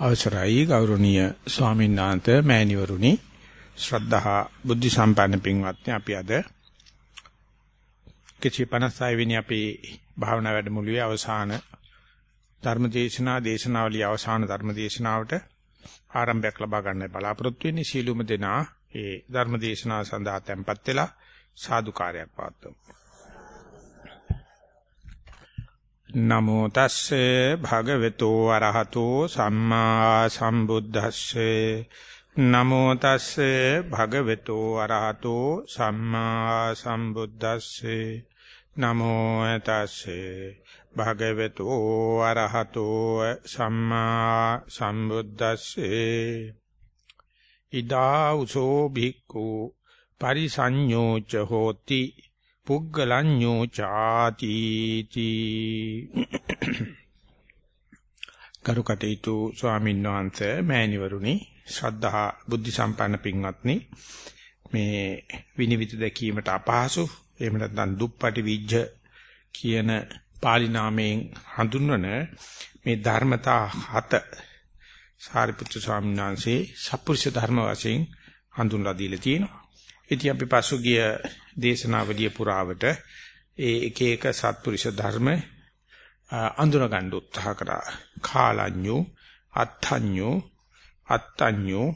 අවසරයි ගෞරවනීය ස්වාමීන් වහන්සේ මෑණිවරුනි. ශ්‍රද්ධහා බුද්ධ සම්පන්න පින්වත්නි අපි අද කිචි 56 වෙනි අපේ භාවනා වැඩමුළුවේ අවසාන ධර්මදේශනා දේශනාවලිය අවසාන ධර්මදේශනාවට ආරම්භයක් ලබා ගන්න බලාපොරොත්තු වෙන්නේ. සීලුම දෙනා ඒ ධර්මදේශනාව සඳහා tempත් වෙලා සාදුකාරයක් පවත්වමු. නමෝ තස්සේ භගවතු වරහතෝ සම්මා සම්බුද්දස්සේ. නමෝ තස්සේ භගවතු වරහතෝ සම්මා සම්බුද්දස්සේ. නමෝ තස්සේ භගවතු වරහතෝ සම්මා සම්බුද්දස්සේ. ඉදා උසෝ භික්ඛු පරිසඤ්ඤෝච හෝති. පුග්ගලඤ්ඤෝ ചാති තී කරුකටේතු ස්වාමීන් වහන්සේ මෑණිවරුනි ශ්‍රද්ධා බුද්ධ සම්පන්න පින්වත්නි මේ විනිවිද දැකීමට අපහසු එහෙම නැත්නම් දුප්පටි විජ්ජ කියන පාලි නාමයෙන් හඳුන්වන මේ ධර්මතා හත සාරිපුත්‍ර ස්වාමීන් වහන්සේ සප්පුරුෂ ධර්ම වශයෙන් හඳුන්වා දීලා තියෙනවා. ඉතින් අපි පසුගිය දේශනාවලිය පුරාවට ඒ එක එක සත්පුරුෂ ධර්ම අඳුන ගන්න උත්සාහ කරා. කාලඤ්ඤෝ, අත්ථඤ්ඤෝ, අත්තඤ්ඤෝ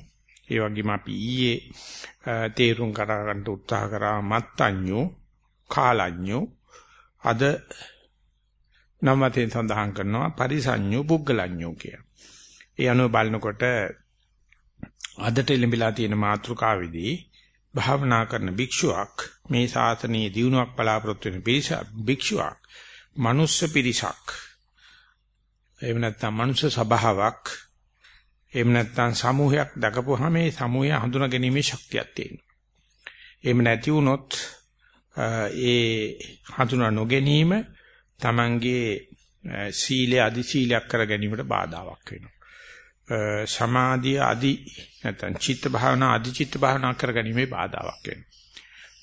ඒ වගේම අපි ඊයේ තේරුම් ගන්න උත්සාහ කරා මත්තඤ්ඤෝ, කාලඤ්ඤෝ අද නමතෙන් සඳහන් කරනවා පරිසඤ්ඤෝ, පුග්ගලඤ්ඤෝ කිය. ඒ අනුව බලනකොට අදට ලැබිලා තියෙන මාතෘකාවේදී භාවනා කරන භික්ෂුවක් මේ ශාසනයේ දිනුවක් බලාපොරොත්තු වෙන පිරිස භික්ෂුවක් මනුස්ස පිරිසක් එහෙම නැත්නම් මනුස්ස සභාවක් එහෙම නැත්නම් සමූහයක් දකපුවාම මේ සමූහය හඳුනා ගැනීමේ ශක්තියක් තියෙනවා. එහෙම නැති වුණොත් ඒ හඳුනා නොගැනීම Tamange සීලය අදි සීලයක් කර ගැනීමට බාධාවක් වෙනවා. සමාධිය අදි නැත්නම් චිත්ත භාවනා අදි චිත්ත භාවනා කරගැනීමේ බාධාවක් වෙනවා.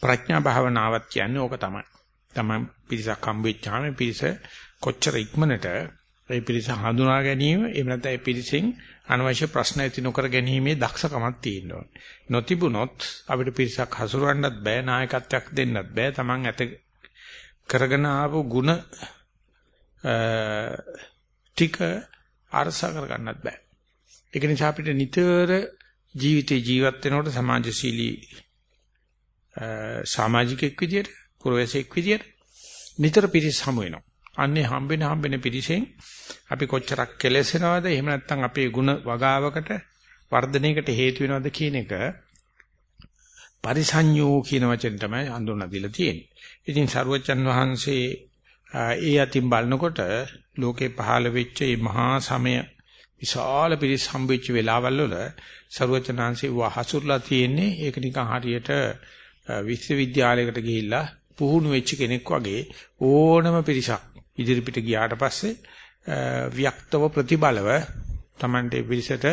ප්‍රඥා භාවනාවක් කියන්නේ ඕක තමයි. තමයි පිරිසක් හම්බෙච්චාම පිරිස කොච්චර ඉක්මනට ඒ පිරිස හඳුනා ගැනීම එහෙම නැත්නම් ඒ පිරිසෙන් අනවශ්‍ය ප්‍රශ්න ඇති නොකර ගැනීමේ දක්ෂකමක් තියෙන්න ඕනේ. නොතිබුණොත් අපිට පිරිසක් හසුරවන්නත් බෑ නායකත්වයක් දෙන්නත් බෑ. Taman ඇත කරගෙන ආපු ಗುಣ ටික අරසා කරගන්නත් බෑ. ඒක නිසා අපිට නිතර ජීවිතේ ජීවත් වෙනකොට සමාජශීලී සමාජිකෙක් විදියට පුරවැසියෙක් විදියට නිතර පිරිස හමු වෙනවා. අන්නේ හම්බෙන හම්බෙන පිරිසෙන් අපි කොච්චරක් කෙලෙසෙනවද එහෙම නැත්නම් අපේ ಗುಣ වගාවකට වර්ධනයකට හේතු වෙනවද කියන එක පරිසඤ්ඤෝ කියන වචෙන් තමයි හඳුන්වලා දීලා තියෙන්නේ. ඉතින් සරුවචන් වහන්සේ ඒ අතින් බලනකොට ලෝකේ පහළ වෙච්ච මේ මහා සමය විශාල පිරිස් හම්බෙච්ච වෙලාවල් වල ਸਰවචනාංශේ වහසුරලා තියෙන්නේ ඒක නිකන් හරියට විශ්වවිද්‍යාලයකට ගිහිල්ලා පුහුණු වෙච්ච කෙනෙක් වගේ ඕනම පිරිසක් ඉදිරිපිට ගියාට පස්සේ වික්තව ප්‍රතිබලව Tamante පිරිසට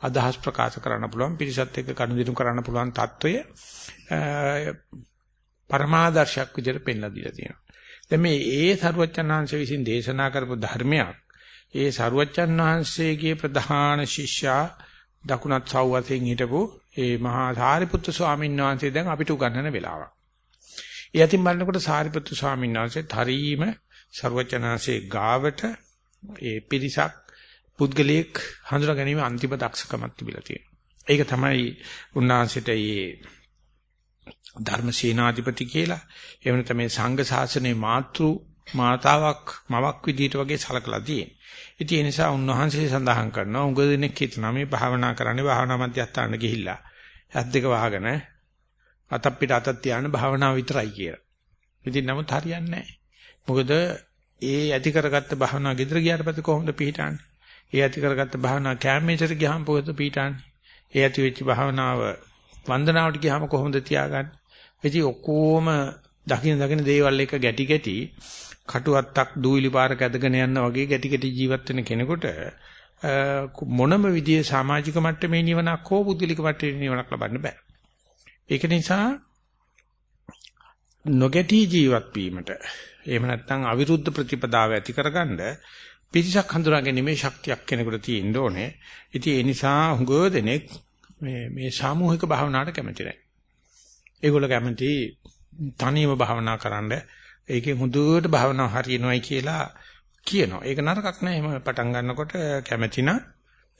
අදහස් ප්‍රකාශ කරන්න පුළුවන් පිරිසත් එක්ක කණුදිනු කරන්න පුළුවන් తত্ত্বය පරමාදර්ශයක් විදිහට පෙන්ලා දීලා තියෙනවා. දැන් මේ ඒ ਸਰවචනාංශ විසින් දේශනා කරපු ධර්මයක් ඒ සරුවච්චන් වහන්සේගේ ප්‍රධාන ශිෂ්‍යා දකුණත් සව්වතෙන් හිටපු ඒ මහා සාරිපුත්තු ස්වාමීන් වහන්සේ දැන් අපිට උගන්වන වෙලාවක්. ඒ අතින් බලනකොට සාරිපුත්තු ස්වාමීන් වහන්සේත් හරීම සරුවච්චනාංශේ ගාවට ඒ පිරිසක් පුද්ගලයෙක් හඳුනා ගැනීම අන්තිම දක්ෂකමක් තිබිලා තියෙනවා. ඒක තමයි උන්වහන්සේට මේ ධර්ම සේනාධිපති කියලා එහෙම නැත්නම් මේ සංඝ ශාසනයේ මාතෘ මාතාවක් මවක් විදිහට වගේ සලකලා තියෙන්නේ. ඉතින් ඒ නිසා උන්වහන්සේ සඳහන් කරනවා උඟ දෙනෙක් හිටනා මේ භාවනා කරන්නේ භාවනා මධ්‍යස්ථානට ගිහිල්ලා ඇස් දෙක වහගෙන අතක් පිට අතක් තියාන භාවනාව විතරයි කියලා. ඉතින් නමුත් හරියන්නේ නැහැ. මොකද ඒ ඇති කරගත්ත භාවනාව ගෙදර ගියාට පස්සේ කොහොමද පිළිටන්නේ? ඒ ඇති කරගත්ත භාවනාව කැමේචර ගියාම කොහොමද පිළිටන්නේ? ඒ ඇති වෙච්ච භාවනාව වන්දනාවට ගියාම කොහොමද තියාගන්නේ? ඉතින් ඔක්කොම දකින දකින දේවල් එක ගැටි ගැටි කටුවත්තක් දූවිලි පාරක ඇදගෙන යන වගේ ගැටි ගැටි ජීවත් වෙන කෙනෙකුට මොනම විදිහේ සමාජික මට්ටමේ නිවනක් හෝ බුද්ධිලික මට්ටමේ නිවනක් ලබන්න බෑ. ඒක නිසා නොගැටි ජීවත් වීමට එහෙම නැත්නම් අවිරුද්ධ ප්‍රතිපදාව ඇති කරගන්න පිරිසක් හඳුනා ගැනීමේ ශක්තියක් කෙනෙකුට තියෙන්න ඕනේ. ඉතින් ඒ නිසා හුඟව දෙනෙක් මේ මේ සාමූහික භාවනාවට කැමති නැහැ. ඒගොල්ලෝ කැමති තනියම භාවනා කරන්න. ඒකේ හුදුවට භාවනාව හරියනවායි කියලා කියනවා. ඒක නරකක් නෑ. එහෙම පටන් ගන්නකොට කැමති නම්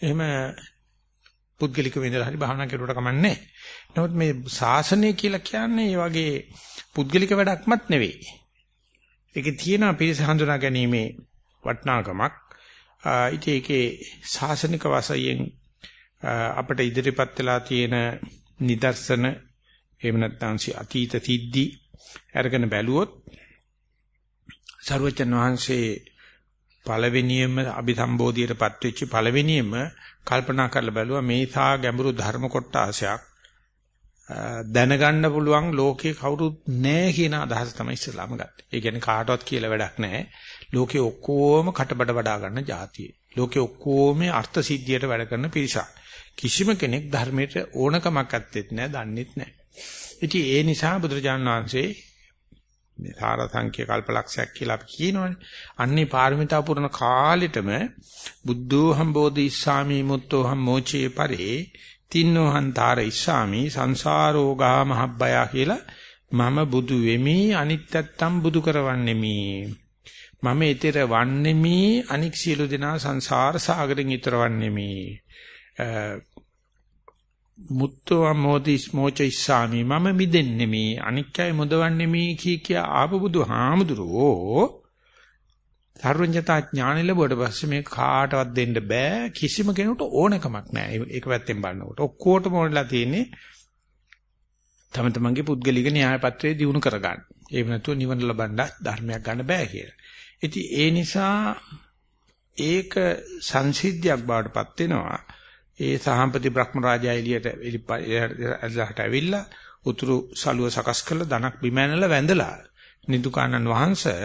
එහෙම පුද්ගලික වෙඳලා හරි භාවනා කරුවට කමන්නේ නමුත් මේ ශාසනය කියලා කියන්නේ මේ වගේ පුද්ගලික වැඩක්මත් නෙවෙයි. ඒකේ තියෙනවා පිරිස හඳුනා ගැනීමේ වටිනාකමක්. ඉතින් ඒකේ ශාසනික වශයෙන් අපිට ඉදිරිපත් වෙලා තියෙන නිදර්ශන එහෙම නැත්නම් අතීත සිද්ධි අරගෙන බැලුවොත් සර්වචන් වහන්සේ පළවෙනියෙන්ම අභිසම්බෝධියටපත් වෙච්ච පළවෙනියෙන්ම කල්පනා කරලා බැලුවා මේ සා ගැඹුරු ධර්ම කොටාසයක් දැනගන්න පුළුවන් ලෝකේ කවුරුත් නැහැ කියන අදහස තමයි ඉස්සලාම ගත්තේ. ඒ කියන්නේ කාටවත් කියලා වැඩක් නැහැ. ලෝකේ ඔක්කොම කටබඩ වඩා ගන්න જાතිය. ලෝකේ ඔක්කොම අර්ථ සිද්ධියට වැඩ කරන පිරිසක්. කිසිම කෙනෙක් ධර්මයට ඕනකමක් ඇත්තෙත් නැහැ, දන්නෙත් නැහැ. ඉතින් ඒ නිසා බුදුරජාණන් වහන්සේ මේ සාර සංඛ්‍ය කල්පලක්ෂයක් කියලා අපි කියනවනේ. අන්නේ පාරමිතා පුරන කාලෙටම බුද්ධෝ හම්බෝධි ඉස්සාමි මුත්තෝ හම් මොචේ පරේ තින්නෝ හන්තාර ඉස්සාමි සංසාරෝගා මහබ්බය කියලා මම බුදු වෙමි අනිත්‍යත්තම් බුදු කරවන්නෙමි. මම ඊතර වන්නෙමි අනික් සියලු දෙනා සංසාර සාගරෙන් ඊතරවන්නෙමි. මුත්තෝ මොදිස් මොච ඉස්සාමි මම මිදෙන්නේ මේ අනික්කයි මොදවන්නේ මේ කී කිය ආපු බුදුහාමුදුරෝ සර්වඥතා ඥාන ලැබුවට පස්සේ මේ කාටවත් දෙන්න බෑ කිසිම කෙනෙකුට ඕනකමක් නැහැ ඒක පැත්තෙන් බලනකොට ඔක්කොටම ඕනලා තියෙන්නේ තම තමන්ගේ පුද්ගලික න්‍යාය පත්‍රය දිනු කරගන්න. එහෙම නැතුව නිවන ලබන්න ධර්මයක් ගන්න බෑ කියලා. ඉතින් ඒ නිසා ඒක සංසිද්ධියක් බවට පත් වෙනවා. ඒ සහම්පති බ්‍රහ්ම රාජා එළියට එළියට ඇවිල්ලා උතුරු සලුව සකස් කරලා ධනක් බිම ඇනලා වැඳලා නිදුකානන් වහන්සේ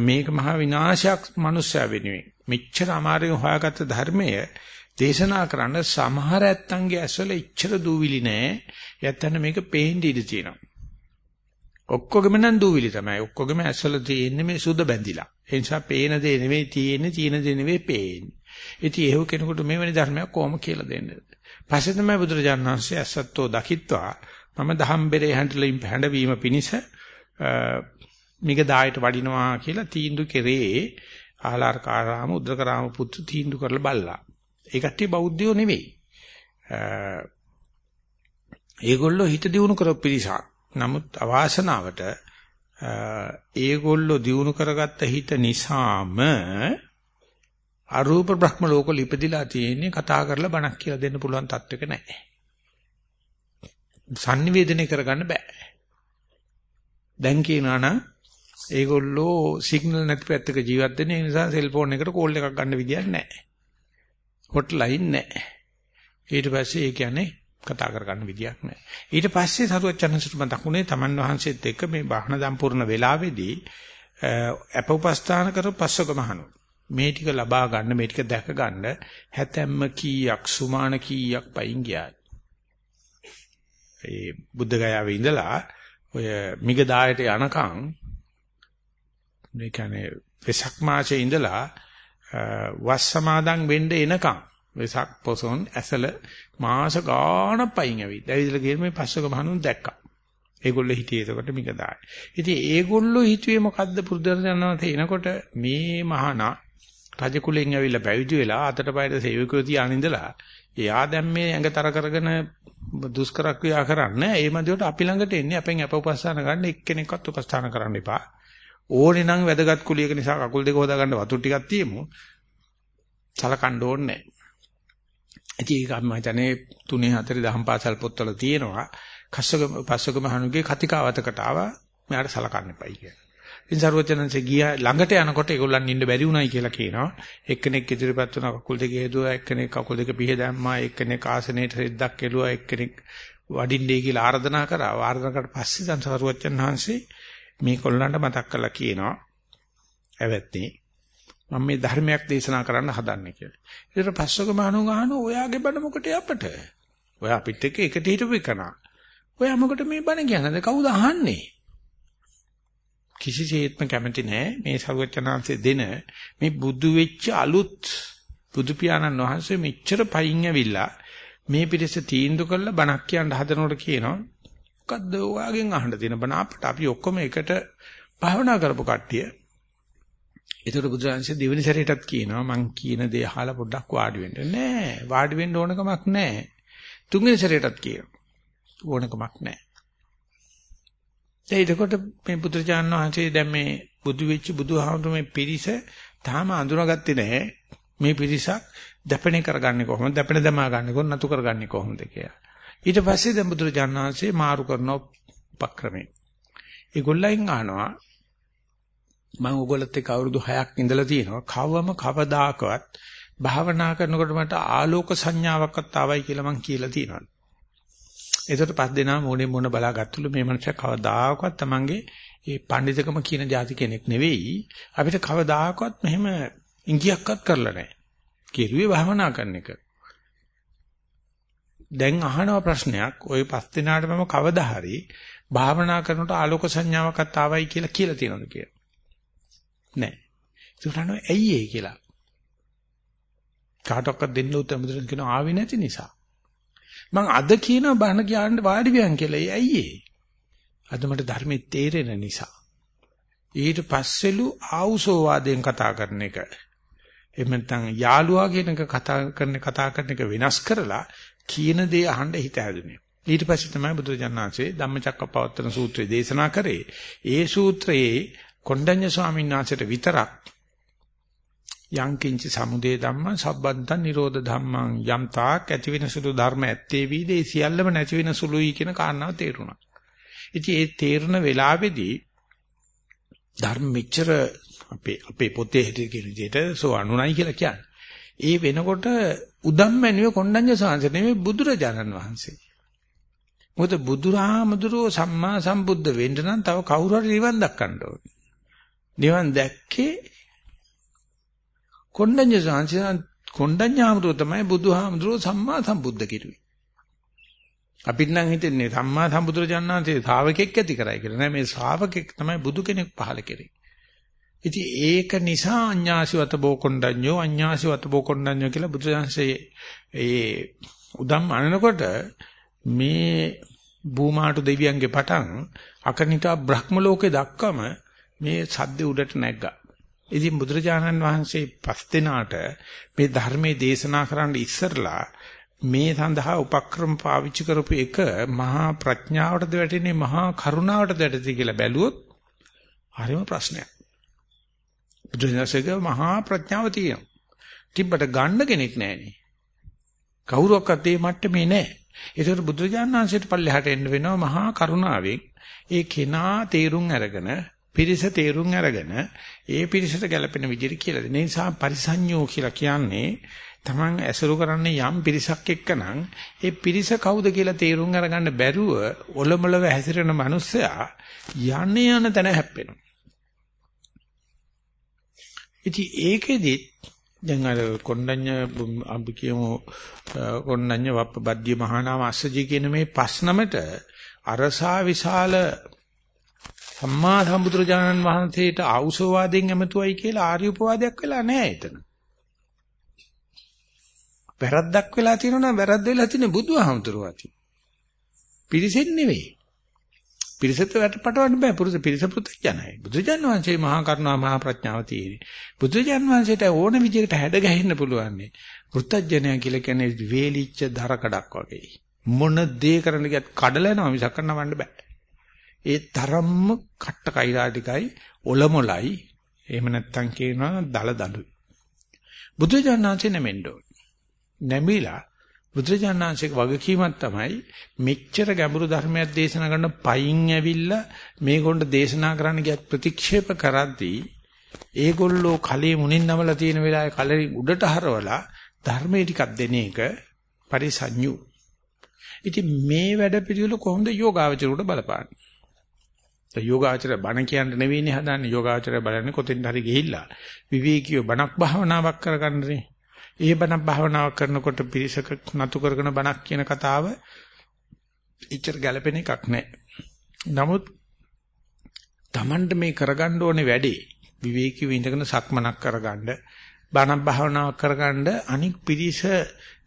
මේක මහ විනාශයක් මනුස්සයා වෙනුවෙන් මෙච්චර අමාරුවෙන් හොයාගත්ත ධර්මය දේශනා කරන්න සමහර ඇත්තන්ගේ ඇස්වල ඉච්ඡර දූවිලි නෑ. යැත්තන මේක පේන්න ඉඩ තියෙනවා. ඔක්කොගෙම නම් දූවිලි තමයි. ඔක්කොගෙම ඇස්වල තියෙන්නේ මේ සුද බැඳිලා. ඒ නිසා පේන දේ නෙවෙයි තියෙන්නේ තියෙන දේ නෙවෙයි පේන්නේ. ඉතින් එහෙව කෙනෙකුට මේ වෙනි ධර්මයක් කොහොම කියලා දෙන්නද? පස්සේ තමයි බුදුරජාණන් වහන්සේ අසත්තෝ දකිත්වා මම දහම්බෙරේ හැඬලින් හැඬවීම පිණිස මිග දායට වඩිනවා කියලා තීන්දුව කෙරේ ආලාරකාරාම උද්දකරාම පුත්තු තීන්දුව කරලා බල්ලා. ඒ කට්ටිය බෞද්ධයෝ නෙවෙයි. ඒගොල්ලෝ හිත දියුණු කරපු පිරිසක්. නමුත් අවාසනාවට ඒගොල්ලෝ දියුණු කරගත්ත හිත නිසාම අරූප බ්‍රහ්ම ලෝකවල ඉපදිලා තියෙන්නේ කතා කරලා බණක් කියලා දෙන්න පුළුවන් තත්වයක නැහැ. sannivedanaya කරගන්න බෑ. දැන් කියනවා නම් ඒගොල්ලෝ සිග්නල් නැති පැත්තක ජීවත් වෙන නිසා සෙල්ෆෝන් එකට කෝල් එකක් ගන්න විදියක් නැහැ. හොට්ලයින් නැහැ. ඊට පස්සේ ඒ කියන්නේ කතා කරගන්න විදියක් නැහැ. ඊට පස්සේ සරුවචනසුට මතකුනේ තමන් වහන්සේත් එක්ක මේ බාහන දම්පූර්ණ වෙලාවේදී අපෝපස්ථාන කර පස්සක මහණෝ මේ ටික ලබා ගන්න මේ ටික දැක ගන්න හැතැම්ම කීයක් සුමාන කීයක් පයින් ගියාද ඒ බුද්ධ ගයාවේ ඉඳලා ඔය මිගදායට යනකම් මේ කියන්නේ වෙසක් මාසයේ ඉඳලා වස් සමාදන් වෙන්න එනකම් වෙසක් පොසොන් ඇසල මාස ගාණක් පයින් ඇවිත්. ඇවිදලා ගිහින් මේ පස්සක මහණුන් දැක්කා. ඒගොල්ලෝ හිටියේ එතකොට මිගදායි. ඉතින් ඒගොල්ලෝ හිතුවේ මොකද්ද පුරුදුරජනනත එනකොට මේ මහානා රජ කුලෙන් ඇවිල්ලා පැවිදි වෙලා අතට පයට සේවකයෝ තියාගෙන ඉඳලා එයා දැන් මේ ඇඟතර කරගෙන දුෂ්කර ක්‍රියා කරන්නේ ඒ මැදියට අපි ළඟට එන්නේ අපෙන් අප උපස්ථාන ගන්න එක්කෙනෙක්වත් උපස්ථාන කරන්න එපා. ඕනේ නම් වැදගත් කුලියක නිසා කකුල් දෙක හොදා ගන්න වතුර ටිකක් තියමු. සලකන්න ඕනේ නැහැ. ඉතින් ඒක මම හිතන්නේ තුනේ හතරේ දහම් පාසල් පොත්වල තියෙනවා. කස්සක පස්සක මහණුගේ කතිකාවතකට ආවා. මෙයාට සලකන්න එපයි කියලා. ඉතින් සරුවචනන්සේ ගියා ළඟට යනකොට ඒගොල්ලන් ඉන්න බැරි වුණයි කියලා කියනවා. එක්කෙනෙක් ඉදිරියපත් වුණා කකුල් දෙක හේදුවා, එක්කෙනෙක් කකුල් දෙක පිහ දැම්මා, එක්කෙනෙක් ආසනයේට රෙද්දක් එළුවා, එක්කෙනෙක් වඩින්නේ කියලා ආර්දනා කරා. ආර්දනා කරලා පස්සේ දැන් සරුවචනහන්සේ මේ කොල්ලන්ට මතක් කරලා කියනවා. ඇවැත්නි මම මේ ධර්මයක් දේශනා කරන්න හදන්නේ කියලා. ඊට පස්සක මහණෝ ගහන ඔයාගේ බණ මොකට අපට? ඔයා අපිත් එක්ක එකට හිටපු එකනා. ඔයා මොකට මේ බණ කියන්නේ? කවුද අහන්නේ? කිසිසේත්ම කැමති නැහැ මේ සරුවචනාංශයේ දෙන මේ බුදු වෙච්ච අලුත් බුදු පියාණන් වහන්සේ මෙච්චර පයින් ඇවිල්ලා මේ පිටස තීන්දුව කරලා බණක් කියන්න හදනකොට කියනවා මොකද්ද ඔයාගෙන් අහන්න තියෙන බණ අපිට අපි ඔක්කොම එකට භාවනා කරපු කට්ටිය. ඒතර බුදුරජාණන්සේ දෙවෙනි සැරේටත් කියනවා මං කියන දේ අහලා පොඩ්ඩක් වාඩි වෙන්න. නෑ වාඩි වෙන්න ඕන කමක් නෑ. තුන්වෙනි සැරේටත් කියනවා. ඕනකමක් නෑ. එතකොට මේ බුදුරජාණන් වහන්සේ දැන් මේ බුදු වෙච්ච බුදුහාමුදුරුවෝ මේ පිරිස තාම අඳුනගත්තේ නැහැ. මේ පිරිසක් දැපෙනේ කරගන්නේ කොහොමද? දැපෙන දමා ගන්න කොහොමද? නතු කරගන්නේ කොහොමද කියලා. ඊට පස්සේ දැන් බුදුරජාණන් වහන්සේ මාරු කරන උපක්‍රමේ. ඒගොල්ලන් අහනවා මම ඕගොල්ලොත් එක්ක අවුරුදු 6ක් ඉඳලා තියෙනවා. කවම කවදාකවත් භාවනා කරනකොට මට ආලෝක සංඥාවක්වත් ආවයි කියලා මං කියලා තියෙනවා. එතකොට පස් දෙනා මොනේ මොන බලාගත්තුලු මේ මනුස්සයා කවදාකවත් Tamange ඒ පඬිතකම කියන જાති කෙනෙක් නෙවෙයි. අපිට කවදාකවත් මෙහෙම ඉංගියක්වත් කරලා නැහැ. කෙරුවේ භවනා කරන එක. දැන් අහනව ප්‍රශ්නයක් ওই පස් දිනාට මම කවදා හරි භාවනා කරනකොට ආලෝක සංඥාවක්වත් ආවයි කියලා කියලා තියෙනවද කියලා. නැහැ. ඒකට අනෝ ඇයි ඒ කියලා. කාටවත් දෙන්න උත්තර මුදිරන් කියන ආවේ නැති නිසා. මං අද කියනවා බණ කියන්න වාඩි වියන් කියලා. ඒ ඇයි ඒ? අද මට ධර්මයේ තේරෙන නිසා. ඊට පස්සෙලු ආවුසෝ වාදයෙන් කතා කරන එක. එහෙම නැත්නම් යාළුවා කියන එක කතා කරන කතා කරන එක වෙනස් කරලා කියන දේ අහන්න හිත හැදුනේ. ඊට පස්සේ තමයි බුදුරජාණන්සේ ධම්මචක්කප්පවත්තන සූත්‍රය දේශනා කරේ. ඒ සූත්‍රයේ කොණ්ඩඤ්ඤ ස්වාමීන් වහන්සේට විතරක් යංකින්ච සමුදේ ධම්ම සබ්බන්තං නිරෝධ ධම්මං යම් තාක් ඇති වෙන සුළු ධර්ම ඇත්තේ වීද ඒ සියල්ලම නැති වෙන සුළුයි කියන කාරණාව තේරුණා. ඉතින් ඒ තේරන වෙලාවේදී ධර්ම මෙච්චර අපේ අපේ පොතේ හිටිය කියන විදිහට සෝ අනුණයි කියලා කියන්නේ. ඒ වෙනකොට උදම්මැණිය කොණ්ඩඤ්ඤ සාංශ නෙමෙයි බුදුරජාණන් වහන්සේ. මොකද බුදුරාමදුරෝ සම්මා සම්බුද්ධ වෙන්න නම් තව කවුරු හරි නිවන් දක්කන්න ඕනේ. නිවන් දැක්කේ කොණ්ඩඤ්ඤ සාංශ කොණ්ඩඤ්ඤාමතුරු තමයි බුදුහාමුදුරෝ සම්මා සම්බුද්ධ කිරුවේ. අපිට නම් හිතෙන්නේ සම්මා සම්බුදුරජාණන්සේ ශ්‍රාවකෙක් ඇති කරයි කියලා. නෑ මේ ශ්‍රාවකෙක් තමයි බුදු කෙනෙක් පහල කරේ. ඉතින් ඒක නිසා අඤ්ඤාසිවත බෝකොණ්ඩඤ්ඤෝ අඤ්ඤාසිවත බෝකොණ්ඩඤ්ඤෝ කියලා බුදුසසුනේ ඒ උදම් අනනකොට මේ භූමාටු දෙවියන්ගේ පටන් අකනිතා බ්‍රහ්ම ලෝකේ දක්වම මේ සද්ද උඩට නැග්ගා. ඉතින් බුදුරජාණන් වහන්සේ පස් දෙනාට මේ ධර්මයේ දේශනා කරන්න ඉස්සරලා මේ සඳහා උපක්‍රම පාවිච්චි කරපු එක මහා ප්‍රඥාවටද වැටෙන්නේ මහා කරුණාවටද වැටෙති කියලා බැලුවොත් හරිම ප්‍රශ්නයක්. බුදුරජාණන්සේක මහා ප්‍රඥාව තියෙනවා. තිබ්බට ගන්න කෙනෙක් නැහැනේ. කවුරක්වත් මේ මට්ටමේ නැහැ. ඒකට බුදුරජාණන් වහන්සේට පල්ලෙහාට එන්න වෙනවා මහා කරුණාවෙන් ඒ කෙනා තේරුම් අරගෙන පිරිස තේරුම් අරගෙන ඒ පිරිසට ගැලපෙන විදිහට කියලා දෙන නිසා පරිසඤ්ඤෝ කියලා කියන්නේ Taman ඇසුරු කරන්නේ යම් පිරිසක් එක්කනම් ඒ පිරිස කවුද කියලා තේරුම් අරගන්න බැරුව ඔලොමලව හැසිරෙන මිනිස්සයා යන්නේ යන තැන හැප්පෙනවා. ඉතින් ඒකෙදි දැන් අර කොණ්ඩඤ්ඤ අපි කියමු කොණ්ඩඤ්ඤ වප්ප බද්දී මහානාම අස්සජී කියන මේ පස් නමට අරසා විශාල සම්මා සම්බුදුරජාණන් වහන්සේට ආවුසෝවාදයෙන් ඇමතුවයි කියලා ආර්ය උපවාදයක් වෙලා නැහැ එතන. වැරද්දක් වෙලා තියෙනවා නම් වැරද්ද වෙලා තියෙන්නේ බුදුහාමුදුරුවෝ පිරිසෙන් නෙවෙයි. පිරිසට වැටපටවන්න බෑ. පුරුෂ පිරිස පුත්‍ජනයි. බුදුජාන විශ්ේ මහා කරුණා මහා ප්‍රඥාව තියෙන්නේ. බුදුජාන විශ්ේට ඕන විදිහකට හැඩ ගැහෙන්න පුළුවන්. පුත්‍ජනය කියලා කියන්නේ වේලිච්ච දරකඩක් වගේ. මොන දේ කරන්න ගියත් කඩලා යනවා මිසක් කරනවන්න බෑ. ඒ තරම්ම කට්ට කයිරා ටිකයි ඔලොමලයි එහෙම නැත්තම් කියනවා දල දඬුයි. බුදුජානනාංශේ නැමෙන්න ඕනේ. නැමිලා බුදුජානනාංශික වගකීමක් තමයි මෙච්චර ගැඹුරු ධර්මයක් දේශනා කරන පයින් ඇවිල්ලා මේගොල්ලෝ දේශනා කරන්න ගියත් ප්‍රතික්ෂේප කරද්දී ඒගොල්ලෝ කලේ මුණින් නමලා තියෙන වෙලාවේ කලේ උඩට හරවලා ධර්මයේ ටිකක් දෙන එක පරිසඤ්ඤු. ඉතින් මේ වැඩ පිළිවෙල කොහොමද යෝගාවචරයට බලපාන්නේ? යෝගාචර බණ කියන්න නෙවෙයිනේ හදන්නේ යෝගාචරය බලන්නේ කොතෙන්ද හරි ගිහිල්ලා විවේකීව බණක් භාවනාවක් කරගන්නනේ. ඒ බණක් භාවනාවක් කරනකොට පිරිසක නතු කරගෙන බණක් කියන කතාව ඉච්චර ගැළපෙන එකක් නෑ. නමුත් Tamanට මේ කරගන්න ඕනේ වැඩේ විවේකීව ඉඳගෙන සක්මනක් කරගන්න බණ භාවනාවක් කරගන්න අනික් පිරිස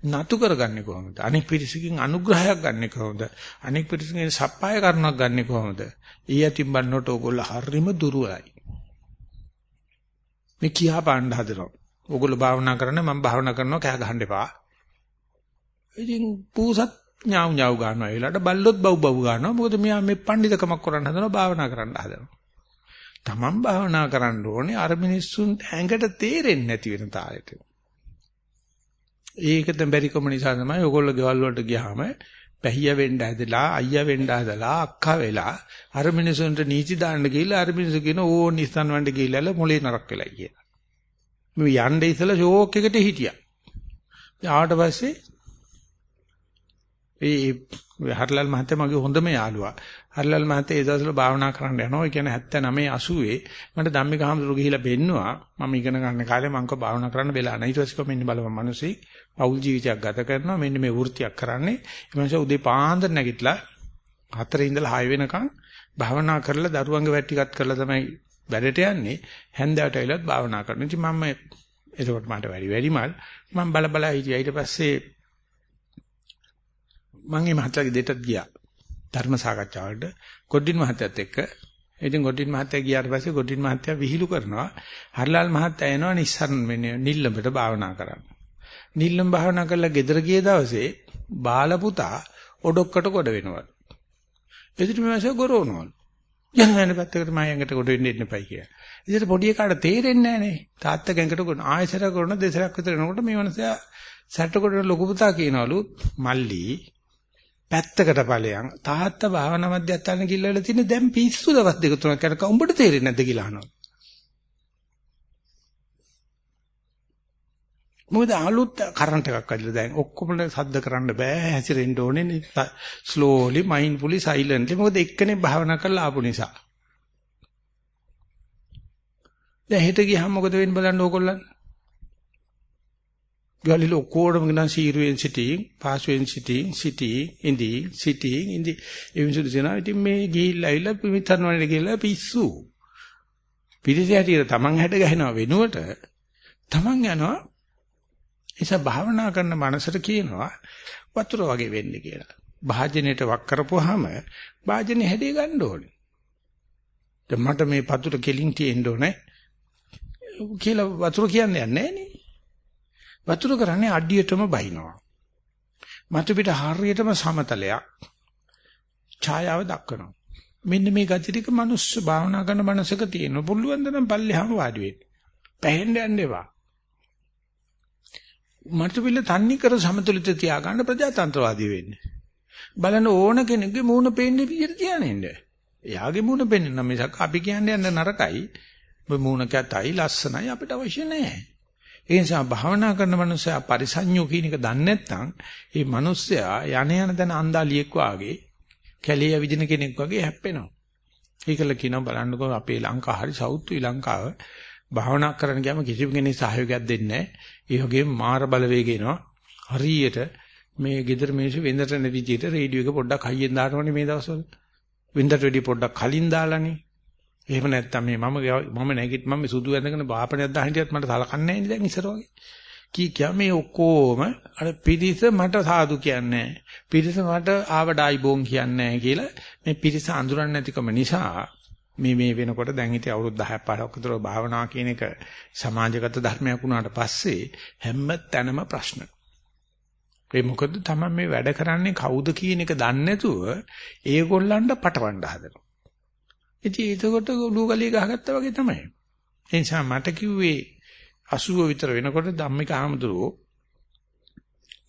නතු කරගන්නේ කොහොමද? අනික් පිරිසකින් අනුග්‍රහයක් ගන්නෙ කොහොමද? අනික් පිරිසකින් සප්පාය කරනවක් ගන්නෙ කොහොමද? ඊ යතිම් බන්නට ඕගොල්ලෝ හරිම දුර්වලයි. මේ කියා පාණ්ඩ හදනවා. ඕගොල්ලෝ භාවනා කරන්න මම භාවනා කරනවා කෑ ගහන්න එපා. ඉතින් පූසත් ඥාව් ඥාව් ගන්නවා. ඒ වෙලාවට බල්ලොත් බව් බව් ගන්නවා. මොකද මෙයා මේ පඬිතකමක් කරන්න හදනවා භාවනා කරන්න හදනවා. Taman භාවනා කරන්න ඕනේ අර මිනිස්සුන්ට ඇඟට තේරෙන්නේ නැති වෙන තාලෙට. ඒකද බැරිකම නිසා තමයි ඔයගොල්ලෝ ගෙවල් වලට ගියාම පැහිය වෙන්න හැදලා අයියා වෙන්න හදලා අක්කා වෙලා අර මිනිසුන්ට නීති දාන්න ගිහිල්ලා අර මිනිස්සු කියන ඕ නිස්සන් වණ්ඩ ගිහිල්ලා මොලේ නරක් වෙලා කියලා. මේ යන්නේ ඉතලා ෂෝක් එකට හිටියා. ආවට පස්සේ ඒ හර්ලල් මහත්තයා මගේ හොඳම යාළුවා. හර්ලල් මහත්තයා ඒ දවස්වල භාවනා කරන්න යනවා. ඒ කියන්නේ 79 80 මට ධම්මික හාමුදුරු ගිහිලා බෙන්නවා. මම ඉගෙන ගන්න කාලේ මම කව භාවනා කරන්න වෙලා නැහැ. ඊට පස්සේ කොහොම ඉන්න බලපන් මිනිස්සෙක් පෞල් ජීවිතයක් ගත කරනවා. මෙන්න මේ වෘත්තියක් කරන්නේ. ඒ මනුස්සයා උදේ පාන්දර නැගිටලා හතරේ ඉඳලා 6 වෙනකන් භාවනා කරලා දරුවන්ගේ වැඩ ටිකත් කරලා තමයි වැඩට යන්නේ. හැන්දෑවට ඇවිලත් භාවනා කරනවා. ඉතින් මම එතකොට මට වැඩි වැඩිමල් මම බල බල හිටියා. ඊට පස්සේ මම මේ මහත්තයාගේ දෙටත් ගියා. ධර්ම සාකච්ඡාවලට ගොඩින් මහත්තයත් එක්ක. ඉතින් ගොඩින් මහත්තයා ගියාට පස්සේ ගොඩින් මහත්තයා විහිළු කරනවා. හරිලාල් මහත්තයා එනවා නිස්සරණ මෙන්න නිල්ලඹට භාවනා කරන්න. නිල්ලම් භාවනා කරලා ගෙදර ගිය දවසේ බාල පුතා ඔඩොක්කට කොට වෙනවා. එදිට මේවස ගොරවනවා. යන යන පැත්තකට මම ඇඟට කොට වෙන්න ඉන්න එපයි කියලා. ඉතින් පොඩි එකාට තේරෙන්නේ නැහැ නේ. තාත්තා ගැඟට කොට ආයෙසර කරන දෙසරක් විතර එනකොට මේ මනසයා සැට කොට ලොකු පුතා කියනවලු මල්ලි පැත්තකට ඵලයන් තාත්තා භාවනා මධ්‍යස්ථාන කිල්ලවල තියෙන දැන් පිස්සු දවස් දෙක තුනක් කරක උඹට තේරෙන්නේ නැද්ද කියලා අහනවා. මොකද අලුත් කරන්ට් එකක් අදලා දැන් ඔක්කොම සද්ද කරන්න බෑ හැසිරෙන්න ඕනේ ස්ලෝලි මයින්ඩ්ෆුලි සයිලන්ට්ලි මොකද එක්කනේ භාවනා කරලා ආපු නිසා. දැන් හෙට ගියහම මොකද වෙන්නේ බලන්න ඕගොල්ලන්. ගාලිල ඔක්කොටම ගිනා සීරුවෙන් සිටින් පාසුවෙන් සිටින් සිටින් ඉඳි සිටින් ඉඳි ඒ විසුදු දෙනා ඉතින් මේ ගිහිල්ලා ඇවිල්ලා පිමිතරන වලට ගිහිල්ලා පිස්සු පිටිස හැටියට තමන් හැඩ ගහනවා වෙනුවට තමන් යනවා එසා භාවනා කරන මනසට කියනවා වතුර වගේ වෙන්න කියලා භාජනයට වක් කරපුවාම භාජනේ හැඩේ ගන්න ඕනේ දැන් මට මේ පතුර කෙලින් තියෙන්න ඕනේ කියලා වතුර කියන්නේ නැහැ නේ වතුර කරන්නේ අඩියටම බහිනවා. මතු පිට හරියටම සමතලයක් ඡායාව දක්වනවා. මෙන්න මේ gati ටික මනුස්ස භාවනා කරන මනසක තියෙන පුළුවන් ද නම් පල්ලෙහාම වාඩි වෙන්න. පැහෙන්න යන්න එපා. මතු පිළ තන්නේ කර සමතුලිත තියාගන්න ප්‍රජාතන්ත්‍රවාදී වෙන්නේ. බලන ඕන කෙනෙක්ගේ මූණ පේන්නේ විදිහට තියානින්න. එයාගේ මූණ පෙන්වන්න නම් මිසක් අපි කියන්නේ යන්න නරකයි. ඔබ මූණ කැතයි ලස්සනයි අපිට අවශ්‍ය නැහැ. ඒ නිසා භාවනා කරන මනුස්සයා පරිසඤ්ඤෝ කියන එක දන්නේ නැත්නම් ඒ මනුස්සයා යන යන දන අන්දාලියෙක් වාගේ කැලිය විදින කෙනෙක් වගේ හැප්පෙනවා. ඒකල කියනවා බලන්නකෝ අපේ ලංකාව හරි සවුත් ශ්‍රී ලංකාව භාවනා කරන්න ගියාම කිසිම කෙනෙක් සහයෝගයක් දෙන්නේ නැහැ. ඒ වගේම මාර බලවේග එනවා. හරියට මේ ගෙදර මිනිස්සු වෙන්දට නැති විදිහට රේඩියෝ එක පොඩ්ඩක් හයියෙන් දානවනේ මේ දවස්වල. වෙන්දට වැඩි පොඩ්ඩක් කලින් දාලානේ. එහෙම නැත්නම් මේ මම මම නැගිට මම සුදු ඇඳගෙන බාපණයක් දාන හිටියත් මට සලකන්නේ නැහැ දැන් ඉස්සර වගේ. කී කිය මේ ඔක්කොම අර පිරිස මට සාදු කියන්නේ පිරිස මට ආවඩායි බෝන් කියන්නේ කියලා මේ පිරිස අඳුරන්නේ නැතිකම නිසා මේ මේ වෙනකොට දැන් ඉතින් අවුරුදු 10ක් 15ක් විතර භාවනා කියන එක සමාජගත ධර්මයක් වුණාට පස්සේ හැම තැනම ප්‍රශ්න. ඒ මොකද තමයි මේ වැඩ කරන්නේ කවුද කියන එක දන්නේ නැතුව ඒගොල්ලන්ට පටවන්න හදනවා. ඉතින් ඒකකොට ලූගලිය ගහගත්තා වගේ තමයි. ඒ නිසා මට කිව්වේ 80 විතර වෙනකොට ධම්මික ආමතුරෝ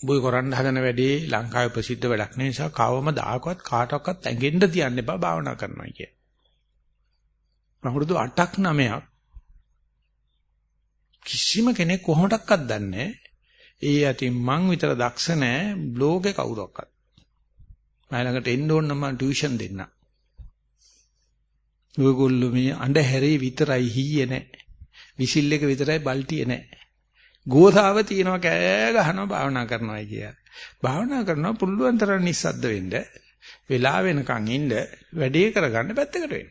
බොයි කරන්න හදන වැඩේ ලංකාවේ ප්‍රසිද්ධ වැඩක් නිසා කවම දායකවත් කාටවත් ඇඟෙන්න තියන්න එපා භාවනා කරනවා කිය. මහුරුදු 8ක් 9ක් කිසිම කෙනෙක් කොහොමඩක්වත් දන්නේ ඒ අතින් මං විතර දක්ෂ නෑ බ්ලොග් එක කවුරක්වත්. මම ළඟට එන්න ඕන නම් මම ටියුෂන් දෙන්නම්. ඔයගොල්ලෝ මේ අඬහැරේ විතරයි හීයේ නැහැ. විසිල් එක විතරයි බල්ටිය නැහැ. ගෝසාව තියනවා කෑ ගහනවා භාවනා කරනවා කිය. භාවනා කරනවා පුළුවන් තරම් නිස්සද්ද වෙන්න. වෙලා වෙනකන් ඉන්න වැඩේ කරගන්න පැත්තකට වෙන්න.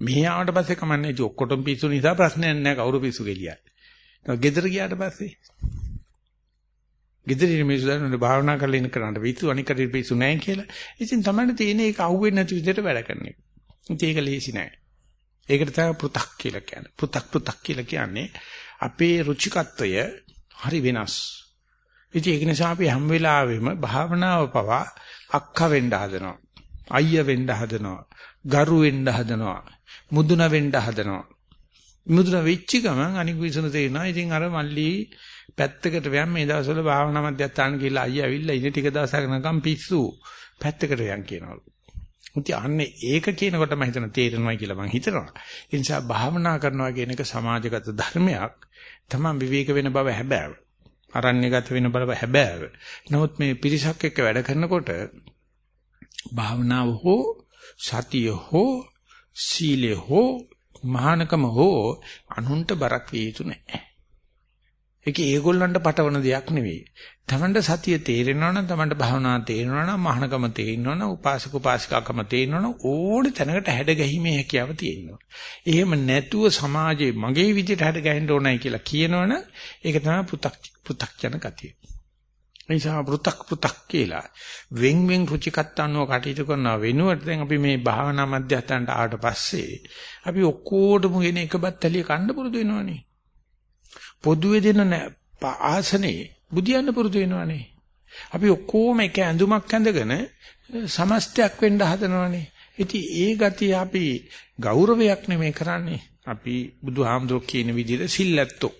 මෙහි ආවට පස්සේ කමන්නේ ඔක්කොටම පිස්සු නිසා ප්‍රශ්නයක් නැහැ කවුරු පිස්සු ගෙලියයි. ඒක ගෙදර ගියාට පස්සේ ගෙදරින් මිනිස්සු දන්නවනේ භාවනා කරලා ඉන්න කරාට පිස්සු අනික කටේ පිස්සු නැහැ කියලා. ඉතින් තමයි තියෙන ඒක අහුවෙන්නේ නැති විදිහට වැඩ කරන එක. ඉතින් ඒක ලේසි නෑ. ඒකට තමයි පෘ탁 කියලා කියන්නේ. පෘ탁 පෘ탁 කියලා කියන්නේ අපේ රුචිකත්වය හරි වෙනස්. ඉතින් ඒක නිසා අපි හැම වෙලාවෙම භාවනාව පවා අක්ක වෙන්න හදනවා. අයිය වෙන්න හදනවා. ගරු වෙන්න හදනවා. මුදුන වෙන්න හදනවා. මුදුන වෙච්ච ගමන් අනික විසුණු තේනවා. ඉතින් අර මල්ලි පැත්තකට වයන් මේ දවස්වල භාවනා මධ්‍යස්ථාන කියලා අයියා ඇවිල්ලා ඉන්නේ ටික දවසක් නකම් පිස්සු. පැත්තකට වයන් කියනවලු. ඉතින් අන්නේ ඒක කියනකොට මම හිතන තේරෙනවා කියලා මම හිතනවා. ඒ නිසා භාවනා කරනවා කියන එක සමාජගත ධර්මයක්. තමන් විවේක වෙන බව හැබෑව. අරණ්‍යගත වෙන බව හැබෑව. නමුත් මේ පිරිසක් එක්ක වැඩ කරනකොට භාවනාව හෝ සතිය හෝ සීලය හෝ මහානකම හෝ අනුන්ට බරක් විය යුතු නැහැ. ඒක ඒගොල්ලන්ට පටවන දෙයක් නෙවෙයි. තමන්ට සතිය තේරෙනවා නම් තමන්ට භාවනා තේරෙනවා නම් මහානකම තේරෙනවා නම් උපාසක උපාසිකාකම තේරෙනවා නම් ඕනේ තැනකට හැඩ ගැහිමේ හැකියාව තියෙනවා. එහෙම නැතුව සමාජයේ මගේ විදිහට හැඩ ගැහෙන්න ඕනයි කියලා කියනවනම් ඒක තමයි පු탁 පු탁ජන ගතිය. නිසා පෘ탁 පෘ탁 කියලා වෙන් වෙන් රුචිකත්වන්ව කටයුතු කරන වෙනුවට දැන් අපි මේ භාවනා මධ්‍යස්ථානට ආවට පස්සේ අපි ඔක්කොටම ගෙන එක බත්තලිය කන්න පුරුදු වෙනවනේ. පොදුවේ දෙන ආසනේ බුදියන්න පුරුදු වෙනවනේ. අපි ඔක්කොම එක ඇඳුමක් ඇඳගෙන සමස්තයක් වෙන්න හදනවනේ. ඉතින් ඒ ගතිය අපි ගෞරවයක් නෙමෙයි කරන්නේ. අපි බුදුහාමුදුරුවෝ කියන විදිහට සිල්ලැත්තෝ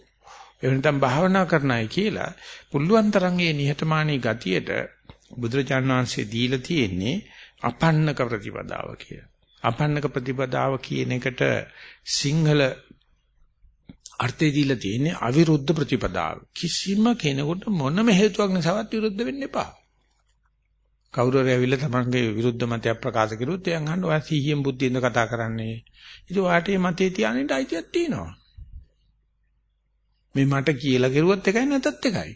එහෙනම් භාවනා කරනයි කියලා පුළුවන් තරම් මේ නිහතමානී ගතියට බුදුරජාණන් වහන්සේ දීලා තියෙන්නේ අපන්නක ප්‍රතිපදාව කියලා. අපන්නක ප්‍රතිපදාව කියන එකට සිංහල අර්ථය දීලා තියෙන්නේ අවිරුද්ධ ප්‍රතිපදාව. කිසිම කෙනෙකුට මොනම හේතුවක් නිසාවත් විරුද්ධ වෙන්න එපා. කවුරු හරි ඇවිල්ලා තමන්ගේ විරුද්ධ මතයක් ප්‍රකාශ කරුවොත් එයන් අහන්න ඔයා සීහියෙන් බුද්ධියෙන්ද කතා කරන්නේ. ඉතින් ඔයාට මේ මතේ තියානින්න අයිතියක් තියෙනවා. මේ මට කියලා කෙරුවොත් එකයි නැතත් එකයි.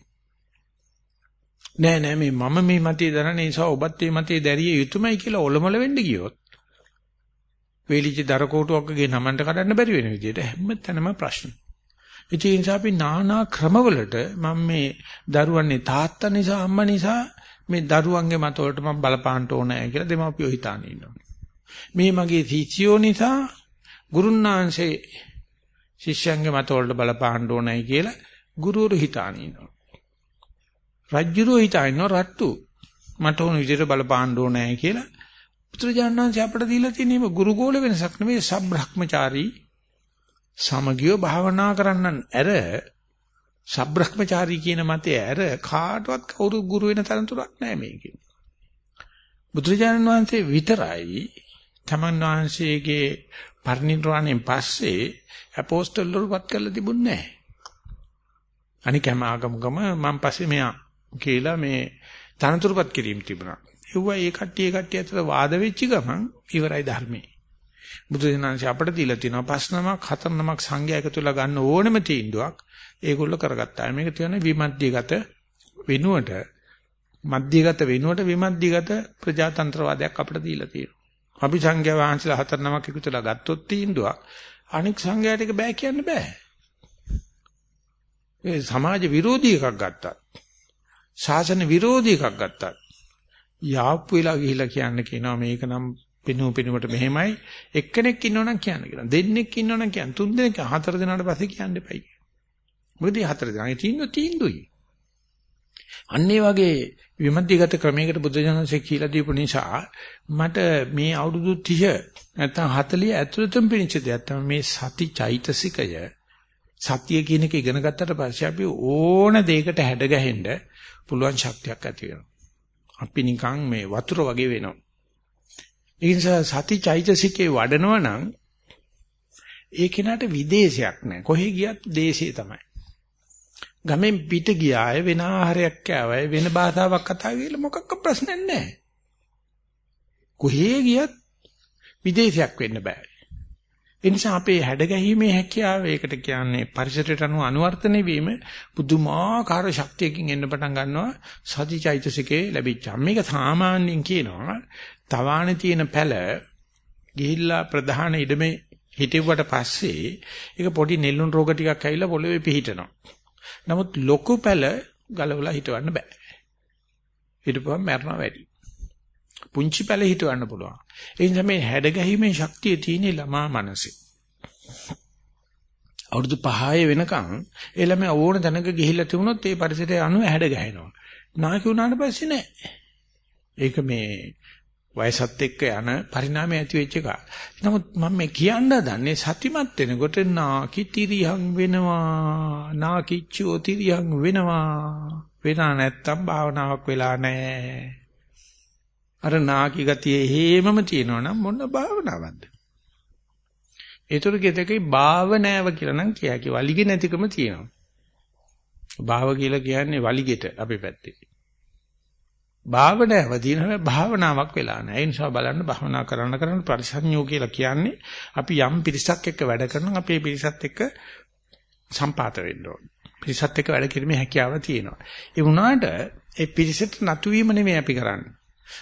නෑ නෑ මේ මම මේ මතේ දරන නිසා ඔබත් මේ මතේ දැරිය යුතුයමයි කියලා ඔලොමල වෙන්න ගියොත් වේලිච්ච දරකෝටුවක්ගේ නමන්ට කඩන්න බැරි වෙන විදිහට හැම තැනම ප්‍රශ්න. ඒ නිසා අපි নানা ක්‍රමවලට මම මේ දරුවන්නේ තාත්තා නිසා අම්මා නිසා මේ දරුවන්ගේ මතවලට මම බලපාන්න ඕනෑ කියලා දෙමාපියෝ හිතාන ඉන්නවා. මේ මගේ සීචියෝ නිසා ගුරුන්නාංශේ ශිෂ්‍යයන්ගේ මතවලට බලපාන්න ඕනයි කියලා ගුරුවරු හිතාන ඉන්නවා. රජ්ජුරුවෝ හිතාන ඉන්නවා රට්ටු මට ඕන විදිහට බලපාන්න ඕනයි කියලා පුත්‍රජානනාංශය අපට දීලා තියෙනේම ගුරුගෝල වෙනසක් නෙවෙයි සබ්‍රහ්මචාරී සමගිය භාවනා කරන්නන් ඇර සබ්‍රහ්මචාරී කියන මතය ඇර කාටවත් කවුරු ගුරු වෙන තරතුරක් නැහැ මේකේ. බුදුරජාණන් වහන්සේ විතරයි තමන් වහන්සේගේ පරිනිර්වාණයෙන් පස්සේ අපෝස්තලරුවත් කරලා තිබුණේ නැහැ. අනික හැම ආගමකම මම පස්සේ මෙයා කියලා මේ තනතුරුපත් කිරීම තිබුණා. ඒවා ඒ කට්ටිය ඒ කට්ටිය අතර වාද වෙච්ච ගමන් ඉවරයි ධර්මයේ. බුදුසෙනාංශ අපිට දීලා තියෙනවා පස් නමක් හතර නමක් සංඝයා එකතු වෙලා ගන්න ඕනෙම තීන්දුවක් ඒගොල්ලෝ කරගත්තා. මේක කියන්නේ විමධ්‍යගත වෙනුවට මධ්‍යගත වෙනුවට විමධ්‍යගත ප්‍රජාතන්ත්‍රවාදයක් අපිට දීලා තියෙනවා. අපි සංඝයා වහන්සේලා හතර නමක් එකතු වෙලා ගත්තොත් තීන්දුවක් අනික් සංඝයාට ඒක බෑ කියන්න බෑ. ඒ සමාජ විරෝධී එකක් ගත්තත් ශාසන විරෝධී එකක් ගත්තත් යාප්පු වෙලා ගිහිලා කියන්න කියනවා මේක නම් පිනු පිනුමට මෙහෙමයි එක්කෙනෙක් ඉන්නවනම් කියන්න කියලා. දෙන්නෙක් ඉන්නවනම් කියන්න. තුන් දෙනෙක් හතර දෙනාට පස්සේ කියන්න එපයි. මොකද මේ හතර දෙනාගේ තීන්දුව තීන්දුවයි. අන්න ඒ වගේ විමධ්‍යගත ක්‍රමයකට බුදුජානසෙක් කියලා දීපු නිසා මට මේ අවුරුදු 30 නැත්නම් 40 ඇතුළතම පිණිච්ච දෙයක් තමයි මේ සති චෛතසිකය සතිය කියන එක ඉගෙන ගත්තට පස්සේ අපි ඕන දෙයකට හැඩ ගැහෙන්න පුළුවන් ශක්තියක් ඇති වෙනවා. අපි නිකන් මේ වතුර වගේ වෙනවා. ඒ නිසා සති චෛතසිකේ වඩනවා නම් ඒ කෙනාට විදේශයක් නැහැ. කොහෙ ගියත් දේශේ තමයි. ගමෙන් පිට ගියාය වෙන ආහාරයක් කෑවයි වෙන භාෂාවක් කතා කරලා මොකක්ක ප්‍රශ්නයක් නැහැ. කොහේ ගියත් විදේශයක් වෙන්න බෑ. ඒ නිසා අපේ හැඩගැහිමේ හැකියාව ඒකට කියන්නේ පරිසරයට අනුව අනුවර්තනය වීම පුදුමාකාර ශක්තියකින් එන්න පටන් ගන්නවා සතිචෛතසිකේ ලැබිච්චා. මේක සාමාන්‍යයෙන් කියනවා තවාණේ තියෙන පැල ගිහිල්ලා ප්‍රධාන ඉඩමේ හිටෙව්වට පස්සේ ඒක පොඩි නෙළුම් රෝග ටිකක් ඇවිල්ලා පොළවේ පිහිටනවා. නමුත් ලොකු පැල ගලවලා හිටවන්න බෑ. හිටපුවම මැරෙනවා වැඩි. පුංචි පැල හිටවන්න පුළුවන්. ඒ නිසා මේ හැඩ ගැහිමේ ශක්තිය තියෙන ළමා මනසේ. අවුරුදු 5 වෙනකන් ඒ ළමයා ඕන තැනක ගිහිල්ලා තිබුණොත් ඒ පරිසරය අනුව හැඩ ගැහෙනවා. නාකි වුණාට පස්සේ නෑ. ඒක මේ වයසත් එක්ක යන පරිණාමය ඇති වෙච්ච එක. නමුත් මම මේ කියන්න දන්නේ සතිමත් වෙනකොට නාකි තිරියන් වෙනවා. නාකිච්චෝ තිරියන් වෙනවා. වෙනා නැත්තම් භාවනාවක් වෙලා නැහැ. අර නාකි ගතිය හේමම තියෙනවනම් මොන භාවනාවක්ද? ඒතර ගෙදකේ භාවනාව කියලා නම් කියකි වලිගෙ නැතිකම තියෙනවා. භාව කියලා කියන්නේ වලිගෙට අපේ පැත්තේ. භාවනාව තියෙන හැබැයි භාවනාවක් වෙලා නැහැ. ඒ නිසා බලන්න භාවනා කරන්න කරන්න පරිසඤ්ඤෝ කියලා කියන්නේ අපි යම් පිරිසක් එක්ක වැඩ කරනවා අපේ පිරිසත් එක්ක සම්පාත වෙන්න ඕනේ. පිරිසත් එක්ක වැඩ කිරීමේ හැකියාව තියෙනවා. ඒ වුණාට ඒ පිරිසට නතු වීම නෙමෙයි අපි කරන්නේ.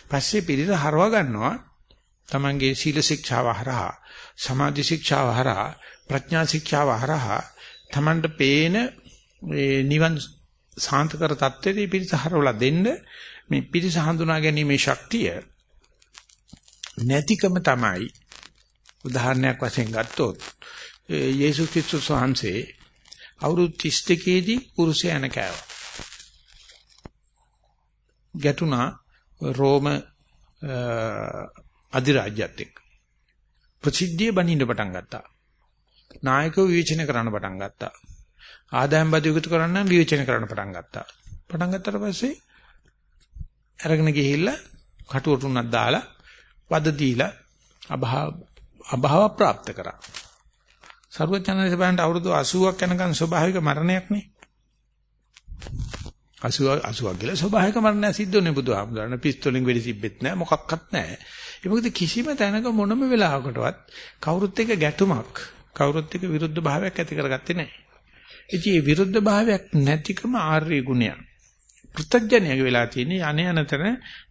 පස්සේ පිරිස හරව ගන්නවා තමන්ගේ සීල ශික්ෂාව හරහා සමාධි ශික්ෂාව හරහා ප්‍රඥා ශික්ෂාව හරහා තමන්ට පේන නිවන් සාන්ත කර தත්ත්වෙදී පිරිස හරවලා දෙන්න මේ පිරිස හඳුනා ගැනීමේ ශක්තිය නැතිකම තමයි උදාහරණයක් වශයෙන් ගත්තොත් යේසුස් ක්‍රිස්තුස් වහන්සේ අවුරුදු 32 දී කුරුසයන කෑවා. ගැටුණා රෝම අධිරාජ්‍යත් එක්ක. ප්‍රසිද්ධිය බනින්න පටන් ගත්තා. නායකව විවේචනය කරන්න පටන් ගත්තා. ආදායම් බදු යුක්ත කරන්න විවේචනය කරන්න පටන් ගත්තා. පටන් ගත්තට පස්සේ අරගෙන ගිහිල්ලා කටුවට උනක් දාලා වද දීලා අභාව අභාව પ્રાપ્ત කරා. සර්වඥාන්සේ බලන්න අවුරුදු 80ක් යනකම් ස්වභාවික මරණයක් නේ. 80 80 කියලා ස්වභාවික මරණයක් සිද්ධ වෙන්නේ බුදුහාමුදුරනේ පිස්තෝලෙන් වෙඩි තිබෙත් නැහැ මොකක්වත් නැහැ. ඒ මොකද කිසිම තැනක මොනම වෙලාවකටවත් කවුරුත් එක්ක ගැටුමක් කවුරුත් එක්ක විරුද්ධ භාවයක් ඇති කරගත්තේ නැහැ. ඉතින් මේ විරුද්ධ භාවයක් නැතිකම ආර්ය ගුණයක්. පෘථග්ජනයක වෙලා තියෙන්නේ අනේ අනතර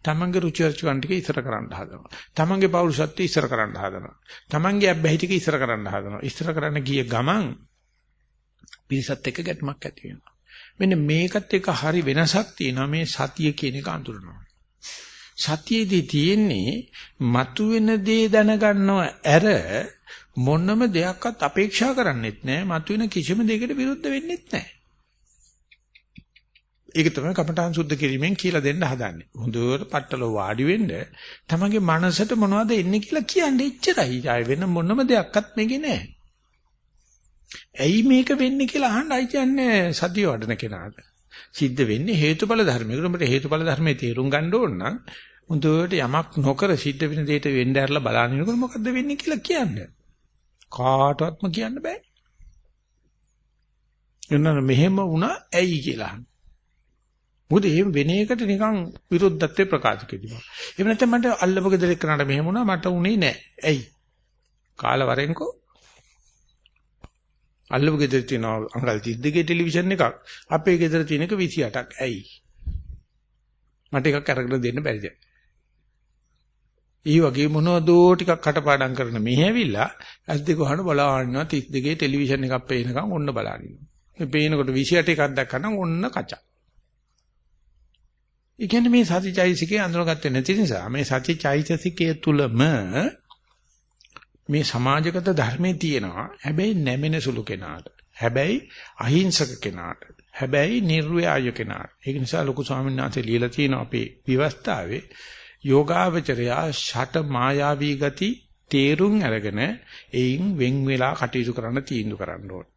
තමන්ගේ රුචි අරුචිකන් ටික ඉස්සර කරන්න හදනවා. තමන්ගේ පෞරුෂත්වය ඉස්සර කරන්න හදනවා. තමන්ගේ අබ්බැහි ටික ඉස්සර කරන්න හදනවා. ඉස්සර කරන්න ගිය ගමන් පිරිසත් එක්ක ගැටමක් ඇති වෙනවා. මෙන්න මේකත් එක්ක හරි වෙනසක් තියෙනවා මේ සතිය කියන එක අඳුරනවා. සතියේදී තියෙන්නේ මතුවෙන දේ දැනගන්නව ඇර මොනම දෙයක්වත් අපේක්ෂා කරන්නෙත් නැහැ. මතුවෙන කිසිම දෙයකට විරුද්ධ වෙන්නෙත් නැහැ. ඒක තමයි කමඨාන් සුද්ධ කිරීමෙන් කියලා දෙන්න හදන්නේ. හොඳට පట్టල වාඩි වෙන්න තමගේ මනසට මොනවද එන්නේ කියලා කියන්නේ එච්චරයි. ආය වෙන මොනම දෙයක්වත් මේකේ නැහැ. ඇයි මේක වෙන්නේ කියලා අහන්න අයි කියන්නේ සතිය වඩන කෙනාට. සිද්ධ වෙන්නේ හේතුඵල ධර්මයකට. උඹට හේතුඵල ධර්මයේ තේරුම් ගන්න ඕන නම් හොඳට යමක් නොකර සිද්ධ වෙන දෙයට වෙන්න ඇරලා බලනිනකොට මොකද්ද වෙන්නේ කියලා කියන්නේ. කාටවත්ම කියන්න බෑ. එන්න මෙහෙම වුණා ඇයි කියලා අහන්න. මොකද එහෙම වෙන එකට නිකන් විරුද්ධත්වයේ ප්‍රකාශ කෙලිනවා. එහෙම නැත්නම් මට අල්ලපු ගෙදර එක්කනට මෙහෙම වුණා මට උනේ නෑ. ඇයි? කාලවරෙන්කෝ අල්ලපු ගෙදර තියෙන අංකල් 32 ටෙලිවිෂන් එකක් අපේ ගෙදර තියෙන එක 28ක්. ඇයි? මට එකක් අරගෙන දෙන්න බැරිද? ඊ වගේ මොනවදෝ ටිකක් කටපාඩම් කරන මෙහෙ ඇවිල්ලා ඇස් දෙක වහන බලාගෙනවා 32 ටෙලිවිෂන් එකක් පේනකම් ඔන්න බලාගෙන. මේ පේනකොට 28 එකක් දැක්කනම් ඔන්න කචා. ඒ කියන්නේ මේ සතිචෛතසිකේ අඳුරගත්තේ නැති නිසා මේ සතිචෛතසිකයේ තුලම මේ සමාජගත ධර්මයේ තියෙනවා. හැබැයි නැමෙන සුළු කෙනාට. හැබැයි අහිංසක කෙනාට. හැබැයි නිර්ව්‍යාය කෙනාට. ඒක නිසා ලොකු ස්වාමීන් වහන්සේ ලියලා තියෙනවා අපේ විවස්ථාවේ යෝගාවචරයා ෂට මායාවී ගති තේරුම් අරගෙන එයින් වෙන් වෙලා කටයුතු කරන්න තීන්දුව කරන්න ඕනේ.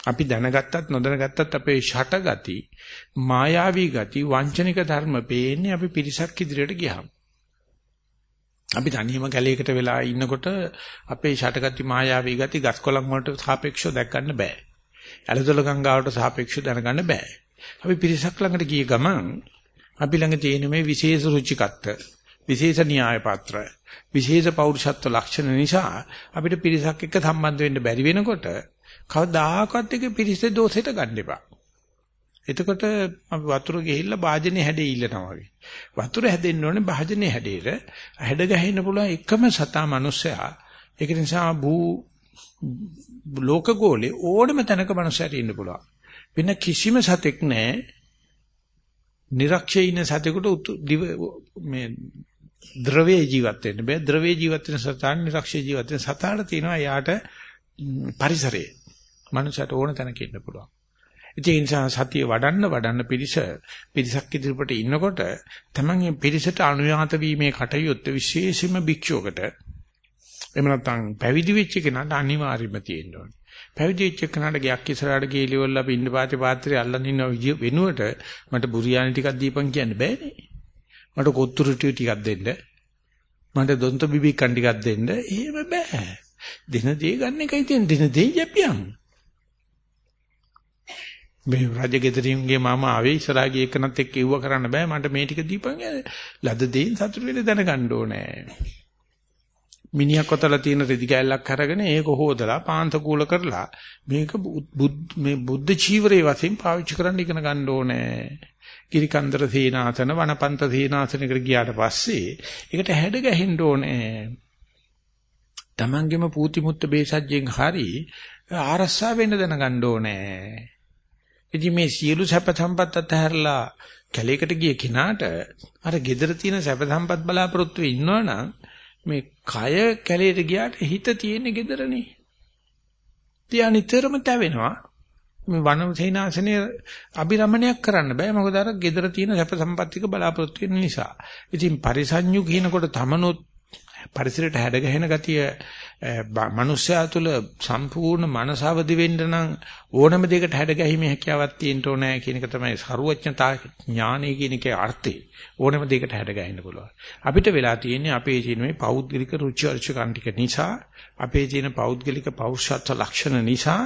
අපි දැනගත්තත් නොදැනගත්තත් අපේ ෂටගති මායාවී ගති වංචනික ධර්ම පේන්නේ අපි පිරිසක් ඉදිරියට ගියාම. අපි තනියම කැලේකට වෙලා ඉන්නකොට අපේ ෂටගති මායාවී ගති ගස්කොලන් වලට සාපේක්ෂව දැක් ගන්න බෑ. ඇලදොල ගංගාවට සාපේක්ෂව දැනගන්න බෑ. අපි පිරිසක් ළඟට ගිය ගමන් අපි ළඟ තියෙන මේ විශේෂ රුචිකත්ව, විශේෂ න්‍යාය පත්‍ර, විශේෂ පෞරුෂත්ව ලක්ෂණ නිසා අපිට පිරිසක් එක්ක සම්බන්ධ වෙන්න බැරි වෙනකොට කවදාකවත් එක පිරිසේ දෝෂෙට ගන්න එපා. එතකොට අපි වතුර ගිහිල්ලා භාජනේ හැඩේ ඉල්ලනවා වගේ. වතුර හැදෙන්න ඕනේ භාජනේ හැඩේට. හැඩ ගහින්න පුළුවන් එකම සතා මිනිස්සයා. ඒක නිසා භූ ලෝක ගෝලේ ඕනම තැනක මනුස්සයෙක් ඉන්න පුළුවන්. වෙන කිසිම සතෙක් නැහැ. නිරක්ෂේ ඉන්න සතෙකුට මේ ද්‍රවයේ ජීවත් වෙන්න බෑ. ද්‍රවයේ ජීවත් වෙන සතාන් නිරක්ෂේ ජීවත් වෙන සතාට තියෙනවා යාට පරිසරයේ. මනුස්සයට ඕන තැනක ඉන්න පුළුවන්. ඒ නිසා සතිය වඩන්න වඩන්න පිරිස පිරිසක් ඉදිරියට ඉන්නකොට තමන්ගේ පිරිසට අනුයාත වීමේ කටයුත්ත විශේෂයෙන්ම භික්ෂුවකට එහෙම නැත්නම් පැවිදි වෙච්ච කෙනාට අනිවාර්යයෙන්ම තියෙන්න ඕනේ. පැවිදි වෙච්ච කෙනාට ගයක් ඉස්සරහට ගිහිලිවල අපි ඉන්න පාතේ පාත්‍රය අල්ලන් ඉන්න වෙනුවට මට බුරියානි ටිකක් දීපන් කියන්න බෑනේ. මට කොත්තුරු ටිකක් දෙන්න. මට දොන්ත බිබිකන් ටිකක් දෙන්න. එහෙම බෑ. දින දේ ගන්න එකයි තියෙන දින දේ යපියම්. මේ රජගෙදරින්ගේ මාම ආවේ ඉස්සරහා ගිය එකනත් එක්ක ඉව්ව කරන්න බෑ මට මේ ටික දීපන් ලද දෙයින් සතුට වෙන්න දැනගන්න ඕනේ. මිනිහා කොතල තියෙන රෙදි කැල්ලක් අරගෙන ඒක හොදලා පාන්ත කූල කරලා මේක මේ බුද්ධ චීවරයේ වශයෙන් පාවිච්චි කරන්න ඉගෙන ගන්න ඕනේ. කිරිකන්දර සීනාසන වනපන්ත සීනාසනකට ගියාට පස්සේ ඒකට හැඩ ගැහෙන්න ඕනේ. Tamangema පූති මුත්ත බේසජ්ජෙන් හරි ආරස්සා වෙන්න දැනගන්න ඕනේ. ඉතින් මේ සියලු සැප සම්පත් අතහැරලා කැලේකට ගිය කෙනාට අර gedara තියෙන සැප සම්පත් බලාපොරොත්තු වෙන්නවනම් මේ කය කැලේට ගියාට හිත තියෙන්නේ gederනේ. තියා නිතරම තැවෙනවා. මේ වන සේනාසනේ අභිරමණයක් කරන්න බෑ මොකද අර gedara තියෙන සැප සම්පත්තික බලාපොරොත්තු වෙන නිසා. ඉතින් පරිසඤ්ඤු කියනකොට තමනොත් පරිසරයට හැඩ ගැහෙන ගතිය මනුස්සයා තුළ සම්පූර්ණ මනසවදි වෙන්න නම් ඕනම දෙයකට හැඩ ගැහිමේ හැකියාවක් තියෙන්න ඕනේ කියන එක තමයි ਸਰුවඥතා ඥානය කියන එකේ අර්ථය. ඕනම දෙයකට හැඩ ගැහෙන්න පුළුවන්. අපිට වෙලා තියෙන්නේ අපේ ජීන මේ පෞද්ගලික රුචි අරුචිකම් ටික නිසා, අපේ ජීන පෞද්ගලික පෞරුෂත්ව ලක්ෂණ නිසා,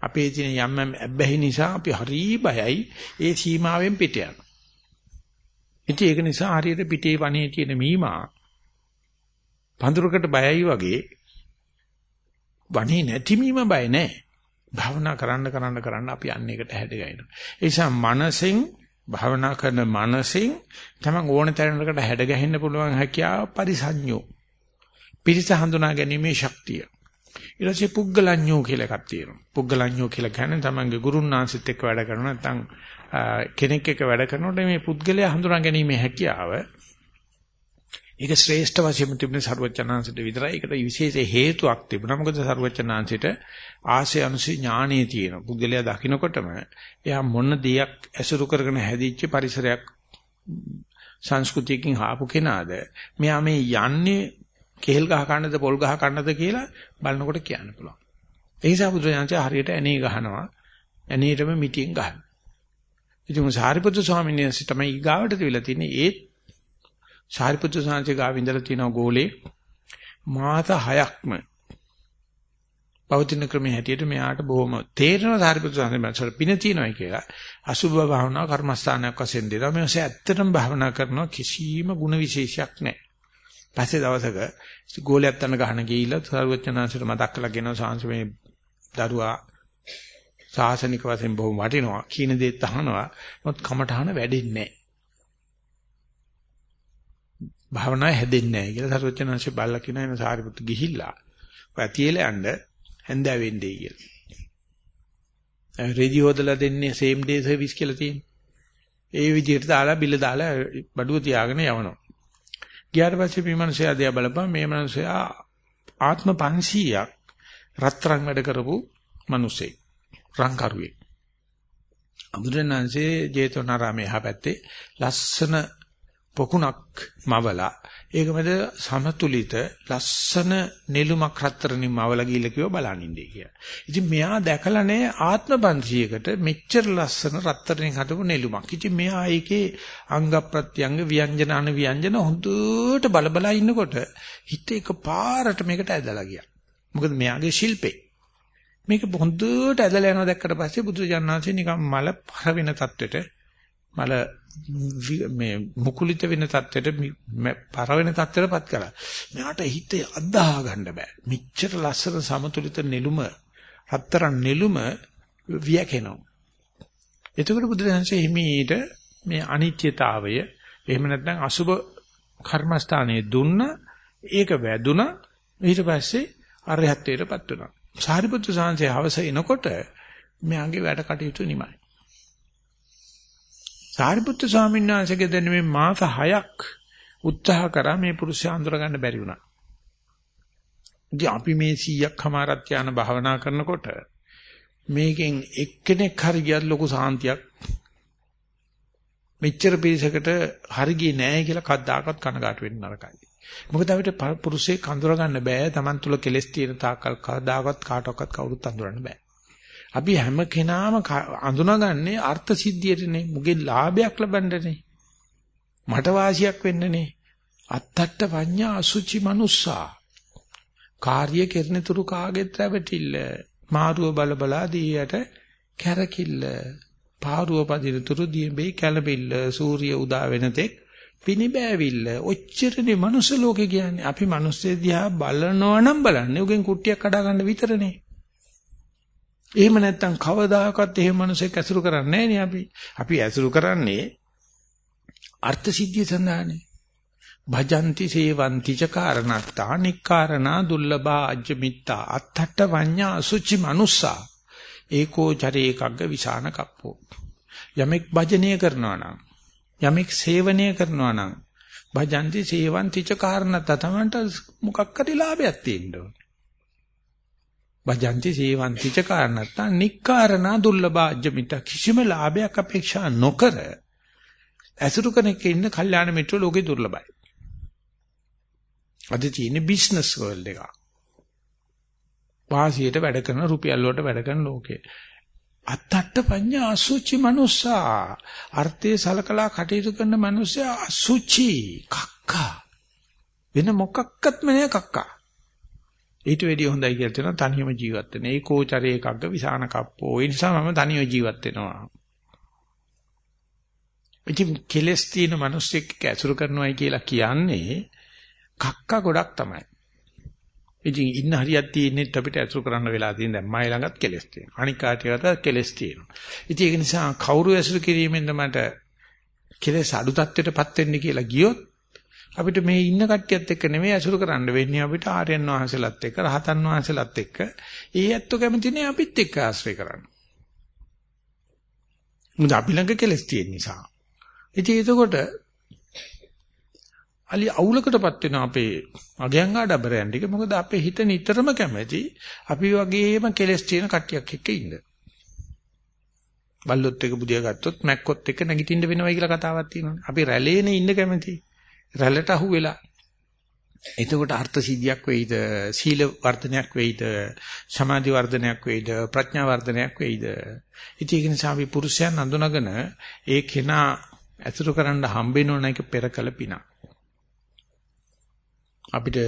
අපේ ජීන යම් යම් අබ්බැහි නිසා අපි හරි බයයි ඒ සීමාවෙන් පිට යනවා. ඉතින් ඒක නිසා හරියට පිටේ වනේ තියෙන මීමා පඳුරකට බයයි වගේ වනේ නැතිවීම බය නැහැ. භාවනා කරන්න කරන්න කරන්න අපි අන්නේකට හැදගයිනවා. ඒ නිසා මනසෙන් භාවනා කරන මනසෙන් තමන් ඕන තරමකට හැඩ ගැහෙන්න පුළුවන් හැකියාව පරිසඤ්ඤෝ. පිරිස හඳුනා ගැනීමේ ශක්තිය. ඊට පස්සේ පුග්ගලඤ්ඤෝ කියලා එකක් තියෙනවා. පුග්ගලඤ්ඤෝ කියලා කියන්නේ තමන්ගේ ගුරුන්නාන්සිට එක්ක වැඩ කරන නැත්නම් කෙනෙක් එක්ක වැඩ කරනකොට මේ පුද්ගලයා හඳුනා ගැනීමේ හැකියාව ඒක ශ්‍රේෂ්ඨ වශයෙන් තිබුණේ ਸਰුවචනාංශයට විතරයි. ඒකට විශේෂ හේතුවක් තිබුණා. මොකද ਸਰුවචනාංශයට ආසේ අනුසී ඥාණයේ තියෙන. පුද්ගලයා දකින්නකොටම එයා මොන දෙයක් ඇසුරු කරගෙන හැදිච්ච පරිසරයක් සංස්කෘතියකින් ආපු කෙනාද? මෙයා මේ යන්නේ කෙහෙල් ගහ කන්නද පොල් ගහ කන්නද කියලා බලනකොට කියන්න පුළුවන්. ඒ නිසා බුදුරජාණන්සේ හරියට ඇනේ ගහනවා. ඇනේටම මිටින් ගහනවා. ඉතින් සාරිපුත්‍ර ස්වාමීන් වහන්සේ තමයි ඊගාවට තියලා තින්නේ ඒත් සාරිපුත්‍ර සාංශේ ගාව ඉඳලා තියෙන ගෝලේ මාස 6ක්ම පවතින ක්‍රමයේ හැටියට මෙයාට බොහොම තේරෙනවා සාරිපුත්‍ර සාංශේ මනසට පින තියෙනවායි කියලා. අසුභ භාවනාව කර්මස්ථානයක් වශයෙන් දෙනවා. මේ ඔසේ ඇත්තටම භාවනා කරනවා කිසිම ಗುಣ විශේෂයක් නැහැ. පස්සේ දවසක ගෝලයක් තන ගහන ගිහිල්ලා සාරවත්චනාංශයට මතක් කරලා කියනවා සාංශ මේ දරුවා සාසනික වශයෙන් බොහොම වටිනවා. කීන දෙයක් අහනවා. මොකද කමටහන වැඩෙන්නේ නැහැ. භාවනාව හැදෙන්නේ නැහැ කියලා සරුවචනංශේ බල්ලා කියන එන සාරිපුත්තු ගිහිල්ලා ඔය තියලා යන්න හැන්දෑ වෙන්නේ කියලා. රෙදි හොදලා දෙන්නේ same day service කියලා තියෙනවා. ඒ විදිහට දාලා බිල දාලා බඩුව තියාගෙන යවනවා. ගියාට පස්සේ මේ මිනිස්සයා දිහා බලපන් මේ මිනිස්සයා ආත්ම 500ක් රත්තරන් වැඩ කරපු මිනිස්සෙක්. රංකරුවෙක්. අමුද්‍රණංශේ ජේතවනාරාමේ යහපැත්තේ ලස්සන පොකුණක් මවලා ඒක මැද සමතුලිත ලස්සන නෙළුමක් රත්තරනින් මවලා ගිහිල්ලා කිව්ව බලන් ඉන්නේ කියලා. ඉතින් මෙයා දැකලා නැහැ ආත්ම 500කට මෙච්චර ලස්සන රත්තරනින් හදපු නෙළුමක්. ඉතින් මෙයා ඒකේ අංග ප්‍රත්‍යංග ව්‍යංජන අන ව්‍යංජන හොඳට බලබලා ඉන්නකොට හිත එකපාරට මේකට ඇදලා ගියා. මොකද මෙයාගේ ශිල්පේ. මේක හොඳට ඇදලා යනවා දැක්කට පස්සේ බුදුජානනාංශේ නිකන් මල පර වෙන තත්වෙට මල මේ මුකුලිත වෙන තත්ත්වයට පර වෙන තත්ත්වයටපත් කරා. මෙයාට හිත අදාහ ගන්න බෑ. මෙච්චර ලස්සන සමතුලිත නෙළුම හතරන් නෙළුම වියකෙනවා. එතකොට බුදුරජාණන්සේ හිමීට මේ අනිත්‍යතාවය එහෙම නැත්නම් අසුබ කර්මස්ථානයේ දුන්න ඒක වැදුනා ඊට පස්සේ අරහත්ත්වයටපත් වුණා. සාරිපුත්‍ර සාංශය හවස එනකොට මෙයාගේ වැඩ කටයුතු නිමයි. සාරිපුත්‍ර ස්වාමීන් වහන්සේගේ දැන් මේ මාස 6ක් උත්සාහ කරා මේ පුරුෂයා අඳුර ගන්න බැරි වුණා. ඉතින් අපි මේ 100ක් හමාරක් යන භාවනා කරනකොට මේකෙන් එක්කෙනෙක් හරි ගියත් ලොකු සාන්තියක් මෙච්චර පිරිසකට හරි ගියේ නැහැ කියලා කද්දාකත් කනගාටු වෙන්න නරකයි. මොකද අපිට පුරුෂයෙක් අඳුර ගන්න බෑ. Taman තුල කෙලස් තියෙන තාක්කල් කවදාකවත් කාටවත් කවුරුත් අඳුරන්න බෑ. අපි හැම කෙනාම අඳුනගන්නේ අර්ථ සිද්ධියටනේ. මුගේ ලාභයක් ලබන්නනේ. මට වාසියක් වෙන්නනේ. අත්තට්ට පඤ්ඤා අසුචි මනුස්සා. කාර්ය කෙරෙනතුරු කාගෙත් රැවටිල්ල. මාරුව බල බලා දීයට කැරකිල්ල. පාරුව පදිනතුරු දියඹේ කැළඹිල්ල. සූර්ය උදා වෙනතෙක් පිනිබෑවිල්ල. ඔච්චරනේ මනුස්ස ලෝකේ කියන්නේ. අපි මිනිස්සු දිහා බලනවා නම් බලන්නේ උගෙන් කුට්ටියක් කඩා ගන්න විතරනේ. එහෙම නැත්තම් කවදාකවත් එහෙම මිනිසෙක් ඇසුරු කරන්නේ නැහැ අපි. අපි ඇසුරු කරන්නේ අර්ථ සිද්ධිය සඳහානේ. භජಂತಿ සේවಂತಿ ච කාරණත්තා නික්කාරණා දුර්ලභා අජ්ජමිත්තා අත්තට වඤ්ඤා අසුචි මනුස්සා ඒකෝ චරේ එකග්ග විසාන කප්පෝ යමෙක් භජනය කරනවා නම් යමෙක් සේවනය කරනවා නම් භජಂತಿ සේවಂති ච කාරණත්තා තමන්ට මොකක් හරි ලාභයක් තියෙන්න ඕනේ භජಂತಿ සේවಂತಿ ච කාරණත්තා නික්කාරණා දුර්ලභා අජ්ජමිත්තා කිසිම ලාභයක් අපේක්ෂා නොකර ඇසුරු කෙනෙක් ඉන්න කල්යාණ මිත්‍ර ලෝකේ දුර්ලභයි අද තියෙන්නේ බිස්නස් වර්ල්ඩ් එක. වාසියට වැඩ කරන රුපියල් වලට වැඩ කරන ලෝකේ. අත්තට්ට පඤ්ඤා අසුචි මනුස්සා. අර්ථයේ සලකලා කටයුතු කරන මිනිස්සයා අසුචි කක්කා. වෙන මොකක්වත්ම නෑ කක්කා. ඊට වැඩිය හොඳයි කියලා තියෙනවා තනියම ජීවත් වෙන. ඒ කෝචරේ එකක්ග විසාන කප්පෝ. ඒ නිසා මම තනියම ජීවත් වෙනවා. ඉතින් කෙලස් තියෙන මිනිස්සෙක් ඇසුරු කරනවායි කියලා කියන්නේ කක්ක ගොඩක් තමයි. ඉතින් ඉන්න හරියක් තියෙන්නේ අපිට ඇසුරු කරන්න වෙලා තියෙන දැන් මයි ළඟත් කෙලස් තියෙනවා. අනික් කාටියට කෙලස් තියෙනවා. ඉතින් ඒක නිසා කවුරු ඇසුරු කිරීමෙන්ද මට කෙලස් අඩු තත්ත්වයටපත් වෙන්නේ කියලා ගියොත් අපිට මේ ඉන්න කට්ටියත් එක්ක නෙමෙයි ඇසුරු කරන්න වෙන්නේ අපිට ආර්යයන් වහන්සේලාත් එක්ක රහතන් වහන්සේලාත් එක්ක. ඒ ඇත්තෝ කැමති නේ අපිත් එක්ක ආශ්‍රය කරන්න. මුද අපි ළඟ කෙලස් තියෙන නිසා. ඉතින් එතකොට අලි අවුලකටපත් වෙන අපේ අගයන් ආඩබරයන් ටික මොකද අපේ හිත නිතරම කැමැති අපි වගේම කෙලස් තියෙන කට්ටියක් එක්ක ඉන්න. බල්ලොත් එක බුදියා ගත්තොත් මැක්කොත් එක නැගිටින්න වෙනවයි කියලා කතාවක් තියෙනවානේ. අපි රැළේනේ ඉන්න කැමැති. රැළට අහු වෙලා. එතකොට අර්ථ සිද්ධියක් වෙයිද, සීල වර්ධනයක් වෙයිද, සමාධි වර්ධනයක් වෙයිද, ප්‍රඥා වර්ධනයක් වෙයිද? ඉතින් ඒක නිසා අපි පුරුෂයන් අඳුනගෙන ඒ කෙනා ඇසුරු කරන්න හම්බෙන්න ඕන එක පෙරකල පිනක්. අපිට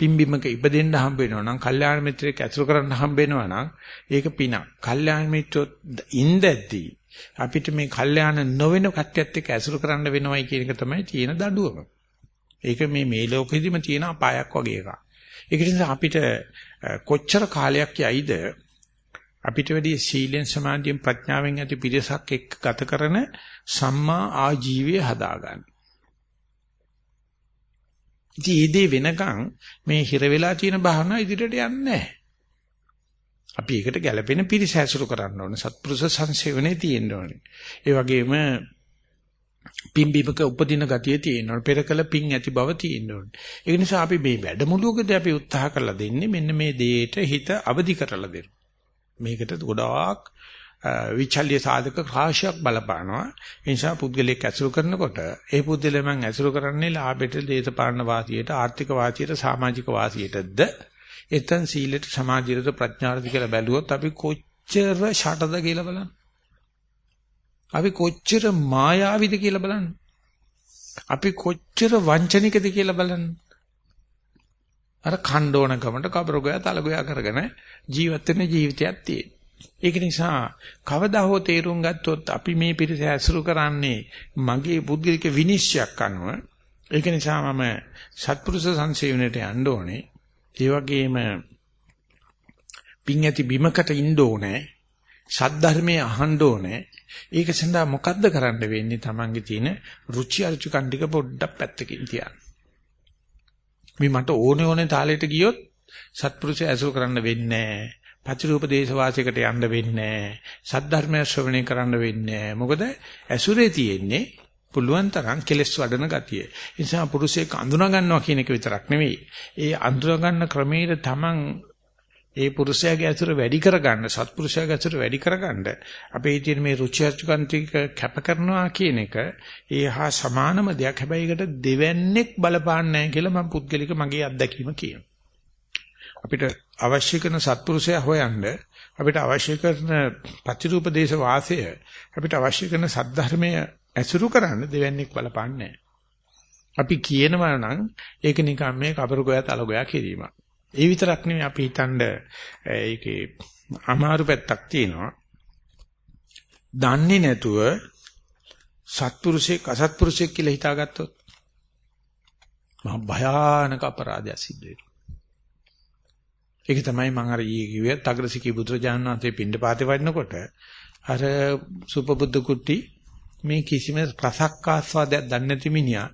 පිම්බිමක ඉපදෙන්න හම්බ වෙනවා නම් කල්යාණ මිත්‍රයෙක් ඇසුරු කරන්න හම්බ වෙනවා නම් ඒක පිනක්. කල්යාණ මිත්‍රොත් ඉඳද්දී අපිට මේ කල්යාණ නොවන කට්ටියත් එක්ක ඇසුරු කරන්න වෙනවයි කියන එක තමයි තියෙන දඬුවම. ඒක මේ මේ ලෝකෙදිම තියෙන අපායක් වගේ එකක්. ඒක නිසා අපිට කොච්චර කාලයක් යයිද අපිට වැඩි සීලෙන් සමාධියෙන් ප්‍රඥාවෙන් ඇති පිරිසක් එක්ක ගත කරන සම්මා ආජීවය හදාගන්න. ඉතින් ඒ දේ වෙනකන් මේ හිර වෙලා තියෙන භාවනාව ඉදිරියට යන්නේ නැහැ. අපි ඒකට ගැළපෙන පිරිස ඇසුරු කරන්න ඕනේ. සත්පුරුෂ සංසේවනේ තියෙන්න ඕනේ. ඒ වගේම පිම්බීමක උපදින ගතිය තියෙන්න ඕනේ. පෙරකල පිං ඇති බව තියෙන්න ඕනේ. ඒ නිසා අපි මේ වැඩමුළුවකදී අපි උත්සාහ කරලා දෙන්නේ මෙන්න මේ දෙයට හිත අවදි කරලා දෙන්න. මේකට ගොඩාක් විචල්්‍ය සාධක රාශියක් බලපානවා. ඒ නිසා පුද්ගලයෙක් ඇසුරු කරනකොට ඒ පුද්ගලයා මං ඇසුරු කරන්නේ ලාභයට, දේශපාලන වාසියට, ආර්ථික වාසියට, සමාජික වාසියටද එතෙන් සීලයට, සමාධියට, ප්‍රඥාට කියලා බැලුවොත් අපි කොච්චර ෂටද කියලා බලන්න. අපි කොච්චර මායාවිද කියලා බලන්න. අපි කොච්චර වංචනිකද කියලා බලන්න. අර ඛණ්ඩෝණකමට කබරගෝයා තලගෝයා කරගෙන ජීවත් වෙන ජීවිතයක් තියෙන. ඒක නිසා කවදා හෝ තේරුම් ගත්තොත් අපි මේ පිරිස ඇසුරු කරන්නේ මගේ පුද්ගලික විනිශ්චයක් අනුව ඒක නිසා මම සත්පුරුෂ සංසේවනයේ යන්න ඕනේ ඒ වගේම පිං ඇති බිමකට ඉන්න ඕනේ සද්ධර්මයේ අහන්න ඕනේ ඒක සඳහා මොකද්ද කරන්න වෙන්නේ Tamange තියෙන රුචි අරුචිකන් ටික පොඩ්ඩක් පැත්තකින් තියන්න මේ මට ඕනේ ඕනේ තාලෙට ගියොත් සත්පුරුෂය ඇසුරු කරන්න වෙන්නේ නැහැ. පතිරූප දේශ වාසයකට යන්න වෙන්නේ නැහැ. සද්ධර්මය ශ්‍රවණය කරන්න වෙන්නේ නැහැ. මොකද ඇසුරේ තියෙන්නේ පුළුවන් තරම් කෙලස් වඩන ගතිය. ඒ නිසා පුරුෂයෙක් අඳුනා ගන්නවා කියන එක විතරක් නෙවෙයි. ඒ අඳුනා ගන්න ක්‍රමයේ තමන් ඒ පුරුෂයාගේ ඇසුර වැඩි කරගන්න, සත්පුරුෂයාගේ ඇසුර වැඩි කරගන්න අපේ තියෙන මේ රුචි අරුචිකන් ටික කැප කරනවා කියන එක ඒ හා සමානම දෙයක්. හැබැයි ඒකට දෙවන්නේක් බලපාන්නේ නැහැ කියලා මම පුද්ගලික මගේ අත්දැකීම කියනවා. අපිට අවශ්‍ය කරන සත්පුරුෂයා හොයන්න අපිට අවශ්‍ය කරන ප්‍රතිරූප දේශ වාසය අපිට අවශ්‍ය කරන සද්ධර්මයේ ඇසුරු කරන්න දෙවන්නේක් බලපාන්නේ අපි කියනවා නම් ඒක නිකන් මේ කබරගෝයා තලගෝයා කිරීමක්. ඒ විතරක් නෙමෙයි අපි හිතනද ඒකේ අමාරු පැත්තක් තියෙනවා. දන්නේ නැතුව සත්පුරුෂයෙක් අසත්පුරුෂයෙක් කියලා හිතාගත්තොත් මහ භයානක අපරාධයක් සිද්ධ වෙනවා. ඒක තමයි මම අර ඊයේ කිව්වේ තග්‍රසිකී බුදුරජාණන් වහන්සේ පින්ඩපාතේ වඩනකොට අර සුපබුද්ධ කුට්ටි මේ කිසිම රසක් ආස්වාදයක් දන්නේ නැති මිනිහා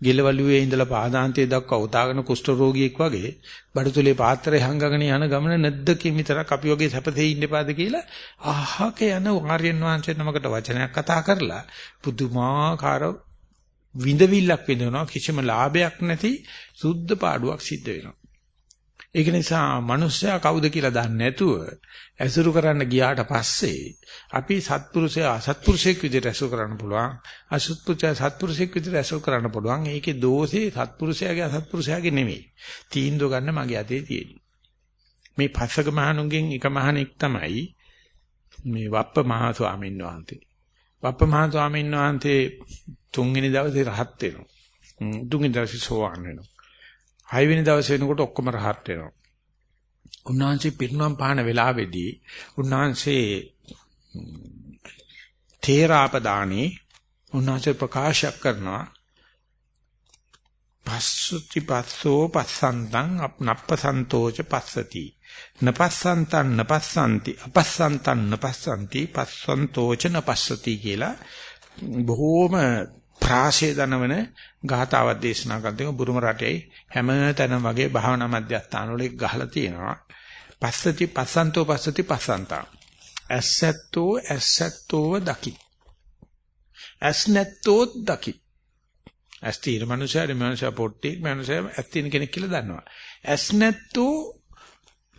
ගෙලවලුවේ ඉඳලා පාදාන්තයේ දක්වා උතාගෙන කුෂ්ඨ රෝගියෙක් වගේ බඩතුලේ පාත්‍රය හංගගෙන යන ගමන නැද්දකින් විතරක් අපි වගේ සැපතේ ඉන්න එපාද කියලා අහක යන ආර්යයන් වහන්සේ නමකට වචනයක් කතා කරලා පුදුමාකාර විඳවිල්ලක් විඳිනවා කිසිම ලාභයක් නැති සුද්ධ පාඩුවක් සිද්ධ වෙනවා. ඒක නිසා මිනිස්සයා කවුද කියලා දන්නේ නැතුව ඇසුරු කරන්න ගියාට පස්සේ අපි සත්පුරුෂයා අසත්පුරුෂයෙක් විදිහට ඇසුරු කරන්න පුළුවන් අසත්පුරුෂයා සත්පුරුෂයෙක් විදිහට ඇසුරු කරන්න පුළුවන්. ඒකේ දෝෂේ සත්පුරුෂයාගේ අසත්පුරුෂයාගේ නෙමෙයි. තීන්දුව ගන්න මගේ අතේ තියෙන්නේ. මේ පස්සක මහණුන්ගෙන් එක මහණෙක් තමයි මේ වප්ප මහ ස්වාමීන් වහන්සේ. වප්ප මහ ස්වාමීන් වහන්සේ තුන්වෙනි දවසේ රහත් වෙනවා. තුන්වෙනි දවසේ සෝවාන් වෙනවා. හයවෙනි දවසේ වෙනකොට ඔක්කොම රහත් වෙනවා. උන්වහන්සේ පිරිනොම් පාන වෙලාවේදී උන්වහන්සේ තේරාපදානේ උන්වහන්සේ ප්‍රකාශ කරනවා පස්සුති පස්සෝ පස්සන්තං අපනප්පසන්තෝච පස්සති නපස්සන්තං නපස්සන්ති අපස්සන්තං නපස්සන්ති පස්සන්තෝච නපස්සති කියලා බොහෝම ප්‍රාසය දනවන ගාතාවක් දේශනා කරද්දී බුරුම රටේ හැම තැනම වගේ භාවනා මධ්‍යස්ථාන වල ගහලා තියෙනවා. පස්සති පස්සන්තෝ පස්සති පස්සන්තා. ඇසැත්තෝ ඇසැත්තෝව දකි. ඇස් නැත්තෝ දකි. ඇස් තියෙන මනුස්සයරි මනුස්සයා පොට්ටි මනුස්සයා ඇස් තියෙන කෙනෙක් කියලා දන්නවා. ඇස් නැත්තෝ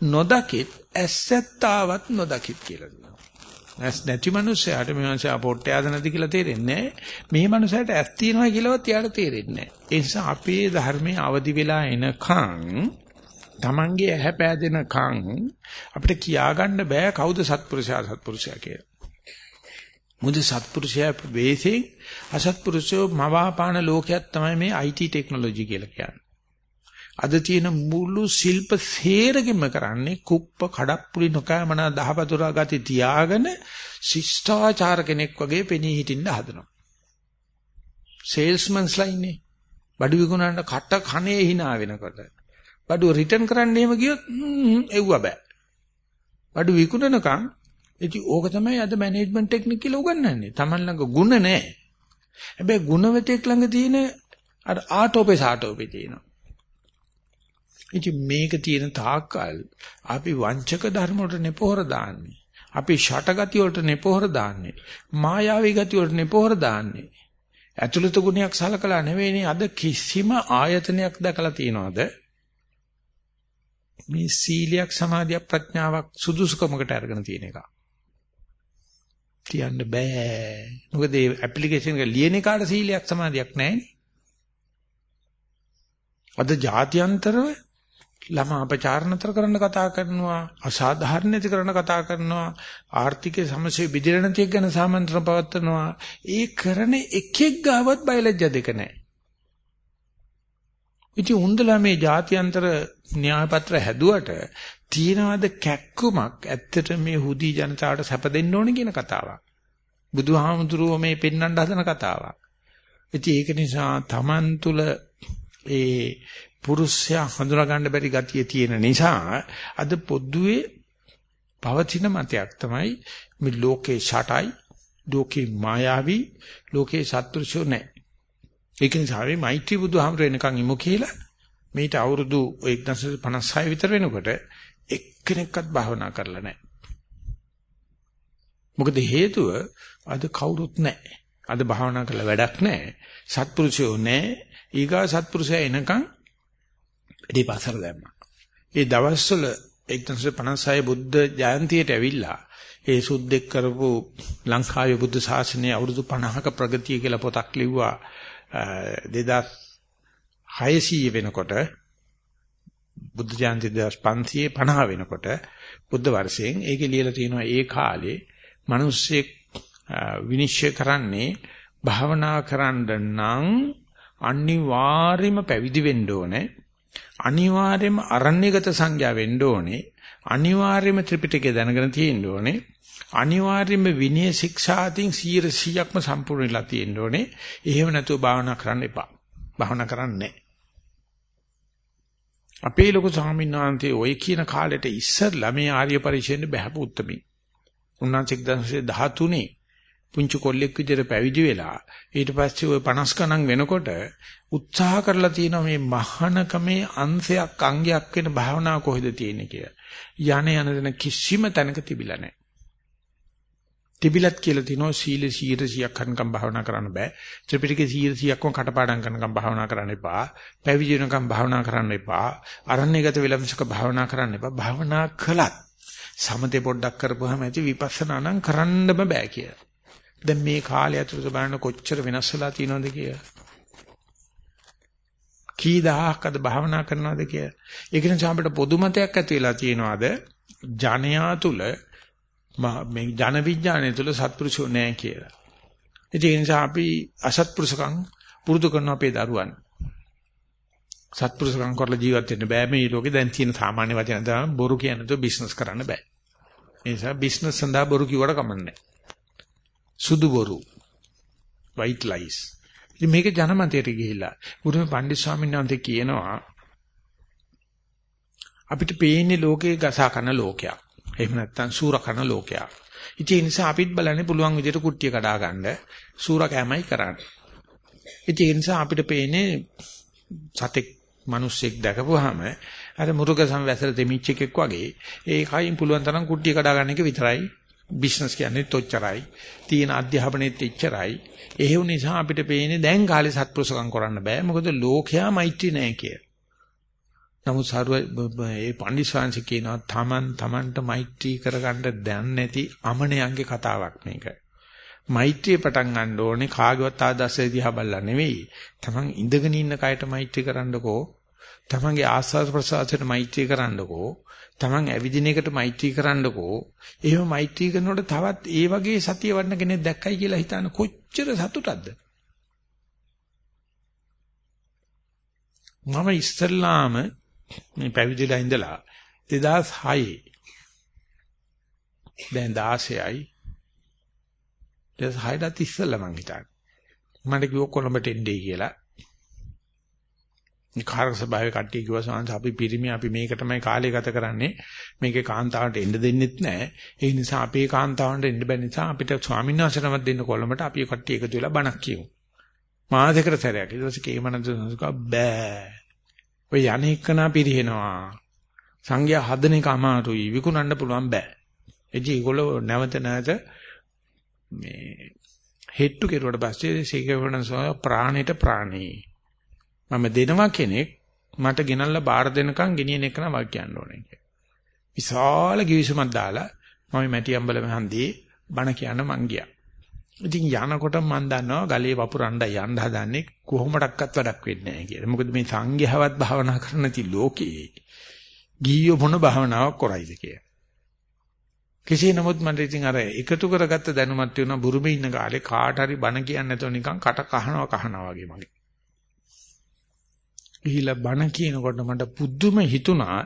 නොදකිත් ඇසැත්තාවත් නොදකිත් කියලා ඇස් නැති මනුස්සයාට මේ මනුස්සයා පොට්ටය ආද නැති කියලා තේරෙන්නේ මේ මනුස්සයාට ඇස් තියෙනවා කියලාවත් යාට තේරෙන්නේ ඒ නිසා අපේ ධර්මයේ අවදි වෙලා එනකන් Tamange ඇහැ පෑදෙනකන් අපිට කියාගන්න බෑ කවුද සත්පුරුෂයා සත්පුරුෂයා කියලා. මුද සත්පුරුෂයා වේසේ අසත්පුරුෂයෝ මවාපාන ලෝකයක් තමයි මේ IT ටෙක්නොලොජි කියලා කියන්නේ. අද තියෙන මුළු ශිල්ප සේරගෙම කරන්නේ කුප්ප කඩප්පුලි නොකෑමන දහපතුරා ගති තියාගෙන ශිෂ්ටාචාර කෙනෙක් වගේ පෙනී හිටින්න හදනවා. සේල්ස්මන්ස්ලා ඉන්නේ. බඩු විකුණන්න කට කනේ hina වෙනකොට. බඩු රිටර්න් කරන්න එහෙම ගියොත් එව්ව බෑ. බඩු විකුණනකම් ඉතින් ඕක තමයි අද මැනේජ්මන්ට් ටෙක්නික් කියලා උගන්වන්නේ. Taman ළඟ ಗುಣ නැහැ. හැබැයි ගුණවතෙක් ළඟ තියෙන අර ආටෝපේ සාටෝපේ තියෙනවා. ඉතින් මේක තියෙන තාක්කල් අපි වංචක ධර්ම වලට නෙපොහොර දාන්නේ. අපි ෂටගති වලට නෙපොහොර දාන්නේ. මායාවී ගති වලට නෙපොහොර දාන්නේ. ඇතුළත ගුණයක් සලකලා නෙවෙයිනේ අද කිසිම ආයතනයක් දැකලා තියනවාද? මේ සීලයක් සමාධියක් ප්‍රඥාවක් සුදුසුකමකට අරගෙන තියෙන එක. කියන්න බෑ. මොකද මේ ඇප්ලිකේෂන් එක ලියන එකට සීලයක් සමාධියක් නැහැනේ. අද ජාත්‍යන්තරව ළමා අපචාරණතර කරන්න කතා කරනවා අසාධාරණීති කරන කතා කරනවා ආර්ථික සමස්‍ය බෙදෙන නැති ගැන සාමන්ත්‍රණ පවත්වනවා. ඒ කරන එකෙක් ගාවත් බයලජ්‍ය දෙක නැහැ ඉතින් උන්දලා මේ ජාත්‍යන්තර න්‍යාය පත්‍ර හැදුවට තියනවාද කැක්කුමක් ඇත්තට මේ හුදි ජනතාවට සැප දෙන්න ඕනේ කියන කතාවක්. බුදුහාමුදුරුවෝ මේ පෙන්වන්න හදන කතාවක්. ඉතින් ඒක නිසා Taman තුල ඒ පුරුෂයා හඳුනා ගන්න බැරි ගතිය තියෙන නිසා අද පොදුවේ පවතින මතයක් තමයි මේ ලෝකේ ෂටයි ලෝකේ මායාවි ලෝකේ සත්‍ෘෂෝ නැහැ. ඒක නිසා අපි මෛත්‍රී බුදුහාමර එනකන් ඉමු කියලා මේට අවුරුදු 1956 විතර වෙනකොට එක්කෙනෙක්වත් භාවනා කරලා නැහැ. මොකද හේතුව අද කවුරුත් නැහැ. අද භාවනා කරලා වැඩක් නැහැ. සත්පුරුෂයෝ නැහැ. ඊගා සත්පුරුෂයා එනකන් ඉදී පාසල දැම්මා. ඒ දවස්වල 1956 බුද්ධ ජයන්තියට ඇවිල්ලා ඒ සුද්දෙක් කරපු ලංකාවේ බුද්ධ ශාසනයේ අවුරුදු 50ක ප්‍රගතිය කියලා පොතක් ලිව්වා 2600 වෙනකොට බුද්ධ ජයන්ති 2550 වෙනකොට බුද්ධ වර්ෂයෙන් ඒකේ ලියලා තියෙනවා ඒ කාලේ මිනිස්සෙක් විනිශ්චය කරන්නේ භාවනා කරන්න නම් අනිවාර්යයෙන්ම පැවිදි වෙන්න ඕනේ අනිවාර්යයෙන්ම අරණ්‍යගත සංඥා වෙන්න ඕනේ. අනිවාර්යයෙන්ම ත්‍රිපිටකය දැනගෙන තියෙන්න ඕනේ. අනිවාර්යයෙන්ම විනය ශික්ෂාතින් 100%ක්ම සම්පූර්ණලා තියෙන්න ඕනේ. එහෙම නැතුව භාවනා කරන්න එපා. භාවනා කරන්නේ අපේ ලොකු ස්වාමීන් වහන්සේ ওই කියන කාලෙට ඉස්සරලා මේ ආර්ය පරිශ්‍රයෙන් බහැපු උත්තරමි උන්වහන්සේ 1913 පුංචි කොල්ලෙක් විදිහට පැවිදි වෙලා ඊට පස්සේ ওই 50 ගණන් වෙනකොට උත්සාහ කරලා තියෙන මේ මහානකමේ අංශයක් අංගයක් වෙන භාවනාව කොහෙද තියෙන්නේ කියලා. යانے යන දෙන කිසිම තැනක තිබිලා නැහැ. තිබිලත් කියලා තිනෝ සීල 100ක් කන්කම් භාවනා කරන්න බෑ. ත්‍රිපිටකේ 100ක්ම කටපාඩම් කරනකම් භාවනා කරන්න එපා. පැවිදි වෙනකම් භාවනා කරන්න එපා. අරණ්‍යගත වෙලමසක භාවනා කරන්න එපා. භාවනා කළත් සමතේ පොඩ්ඩක් කරපුවාම ඇති විපස්සනා නම් කරන්නම බෑ කියලා. දැන් මේ කාලය ඇතුළත බලන්න කොච්චර වෙනස් වෙලා තියෙනවද කියලා. කී දහහක් අද භාවනා කරනවද කියලා. ඒක නිසා අපිට පොදු මතයක් ඇති වෙලා තියෙනවද ජනයා තුල මේ ජන විඥානය තුල සත්පුරුෂෝ නැහැ කියලා. ඒ නිසා අපි අසත්පුරුෂකම් පුරුදු කරන අපේ දරුවන්. සත්පුරුෂකම් කරලා ජීවත් වෙන්න බෑ මේ ලෝකේ දැන් තියෙන සාමාන්‍ය වචන තමයි බොරු කියන බිස්නස් කරන්න බෑ. ඒ නිසා බිස්නස් සඳහා බොරු කිව්වට කමන්නේ සුදු බොරු. white lies. ඉතින් මේක ජනමතයට ගිහිල්ලා ගුරුම පණ්ඩිත ස්වාමීන් වහන්සේ කියනවා අපිට පේන්නේ ලෝකේ ගසා කරන ලෝකයක්. එහෙම නැත්නම් සූර කරන ලෝකයක්. ඉතින් ඒ නිසා අපිත් බලන්නේ පුළුවන් විදිහට කුට්ටිය කඩා ගන්න සූර කෑමයි කරන්නේ. ඉතින් ඒ නිසා අපිට පේන්නේ සතෙක් මිනිස්සෙක් දැකපුවාම අර මුරුක සම්වැසර දෙමිච්ච එකෙක් වගේ ඒ කයින් පුළුවන් තරම් කුට්ටිය කඩා ගන්න එක විතරයි බිස්නස් කියන්නේ තොච්චරයි. තියෙන අධ්‍යාපනයේත් එච්චරයි. ඒ නිසා අපිට පේන්නේ දැන් කාලේ සත්පුරුෂකම් කරන්න බෑ. මොකද ලෝකයා මෛත්‍රී නැහැ කිය. නමුත් සාරව මේ පඬිස්වාංශ කියනවා තමන් තමන්ට මෛත්‍රී කරගන්න දැන් නැති අමනයන්ගේ කතාවක් මේක. මෛත්‍රිය පටන් ගන්න ඕනේ කාගේවත් ආදර්ශය දිහා බලලා නෙවෙයි. තමන් ඉඳගෙන ඉන්න කයට මෛත්‍රී කරන්නකෝ. තමන්ගේ ආස්වාද ප්‍රසආසයට මෛත්‍රී කරන්නකෝ. Taman ඇවිදින එකට මෛත්‍රී කරන්නකෝ. එහෙම මෛත්‍රී කරනකොට තවත් ඒ වගේ සතිය වඩන කෙනෙක් දැක්කයි කියලා හිතන කොච්චර සතුටක්ද? මම ඉස්තරලාම මේ පැවිදිලා ඉඳලා 2006 දැන් 16යි 2006ට ඉස්සෙල්ලා මං හිතන්නේ මට කිව්ව කොළඹට එන්නේ කියලා කාර්ක සභාවේ කට්ටිය කිව්වා සාංශ අපි පිරිමි අපි මේක තමයි කාලය ගත කරන්නේ. මේකේ කාන්තාවන්ට එන්න දෙන්නෙත් නැහැ. ඒ නිසා අපේ කාන්තාවන්ට එන්න බැරි නිසා අපිට ස්වාමීන් වහන්සේනමත් දෙන්න කොළඹට අපි කට්ටිය එකතු වෙලා බණක් කියමු. මාසෙකට සැරයක්. ඊට පස්සේ කේමනන්ද සංස්කා බෑ. ඔය යන්නේකනා පිරිහෙනවා. සංඝයා හදන එක අමාරුයි. විකුණන්න පුළුවන් බෑ. එජි ඒගොල්ලෝ නැවත නැවත මේ හෙට්ටු කෙරුවට පස්සේ සීකවණ ප්‍රාණයට ප්‍රාණී. මම දෙනවා කෙනෙක් මට ගෙනල්ලා බාර දෙනකන් ගෙනියන එක නම් වාක් කියන්න ඕනේ කියලා. විශාල givisුමක් දාලා මම මැටි අම්බල මහන්දී බණ කියන්න මං ගියා. ඉතින් යනකොට මම දන්නවා ගලේ වපුරණ්ඩ යන්න හදන්නේ කොහොමඩක්වත් වැඩක් වෙන්නේ නැහැ කියලා. මොකද මේ සංඝයාවත් භාවනා කරන ති ලෝකේ ගියෝ මොන භාවනාවක් කරයිද කියලා. කෙසේ නමුත් මට ඉතින් අර එකතු කරගත්ත දැනුමක් තියෙනවා බුරුමේ ඉන්න කාලේ කාට හරි බණ කියන්නේ නැතුව නිකන් කට කහනවා කහනවා වගේ මගේ. ගිහිලා බණ කියනකොට මට පුදුම හිතුණා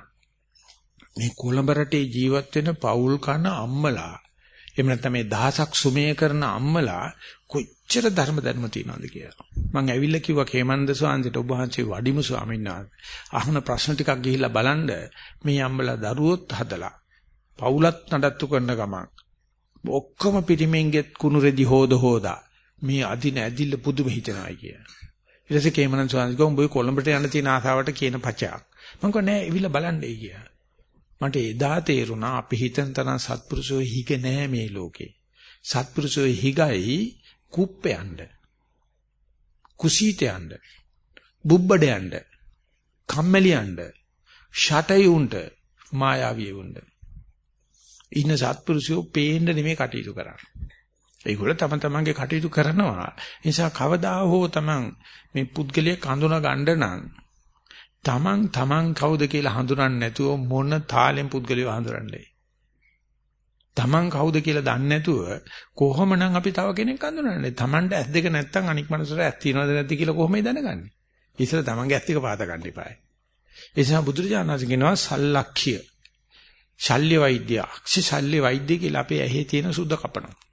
මේ කොළඹ රටේ ජීවත් වෙන පවුල් කන අම්මලා එහෙම නැත්නම් මේ දහසක් සුමේ කරන අම්මලා කොච්චර ධර්ම ධර්ම තියනවද කියලා. මම ඇවිල්ලා කිව්වා කේමන්ද ස්වාමීන්ට ඔබ වහන්සේ වඩිමු ස්වාමීන් වහන්සේ. අහන ප්‍රශ්න ටිකක් ගිහිල්ලා බලන්න මේ අම්මලා දරුවොත් හදලා පවුලත් නඩත්තු කරන ගමන් ඔක්කොම පිටිමෙන්ගෙත් කුණු රෙදි හොද හොදා මේ අදින ඇදිල්ල පුදුම හිතනවා කියලා. ඊට පස්සේ කේමනන් ස්වාමීන් වහන්සේ උඹ කොළඹට යන්න තියෙන ආසාවට කියන පචයක්. මම කිව්වා නෑ එවිල බලන්නේ කියා. මට එදා තේරුණා අපි හිතන තරම් සත්පුරුෂෝ හිග නෑ මේ ලෝකේ. සත්පුරුෂෝ හිගයි කුප්පයන්ඩ. කුසීතයන්ඩ. බුබ්බඩයන්ඩ. කම්මැලියන්ඩ. ෂටයුන්ට මායාවියුන්ට. ඉන්න සත්පුරුෂයෝ පේන්න නෙමෙයි කටයුතු කරන්නේ. ඒගොල්ල තම තමන්ගේ කටයුතු කරනවා. නිසා කවදා හෝ තමන් මේ පුද්ගලයා කඳුන ගන්න නම් තමන් තමන් කවුද කියලා හඳුනන්නේ නැතුව මොන තාලෙන් පුද්ගලයව හඳුනන්නේ. තමන් කවුද කියලා දන්නේ නැතුව කොහොමනම් අපි තව කෙනෙක් හඳුනන්නේ? තමන්ට ඇස් දෙක නැත්තම් අනික් මනුස්සර ඇස් තියනවද නැද්ද කියලා කොහොමද දැනගන්නේ? ඉතින් තමන්ගේ ඇස් දෙක පාත ගන්න ඉපායි. ඒ නිසා බුදුරජාණන් වහන්සේ කියනවා සල්ලක්ෂ්‍ය. ශල්්‍ය වෛද්‍ය, අක්ෂි ශල්්‍ය වෛද්‍ය කියලා අපේ ඇහි තියෙන සුද්ධ කපනවා.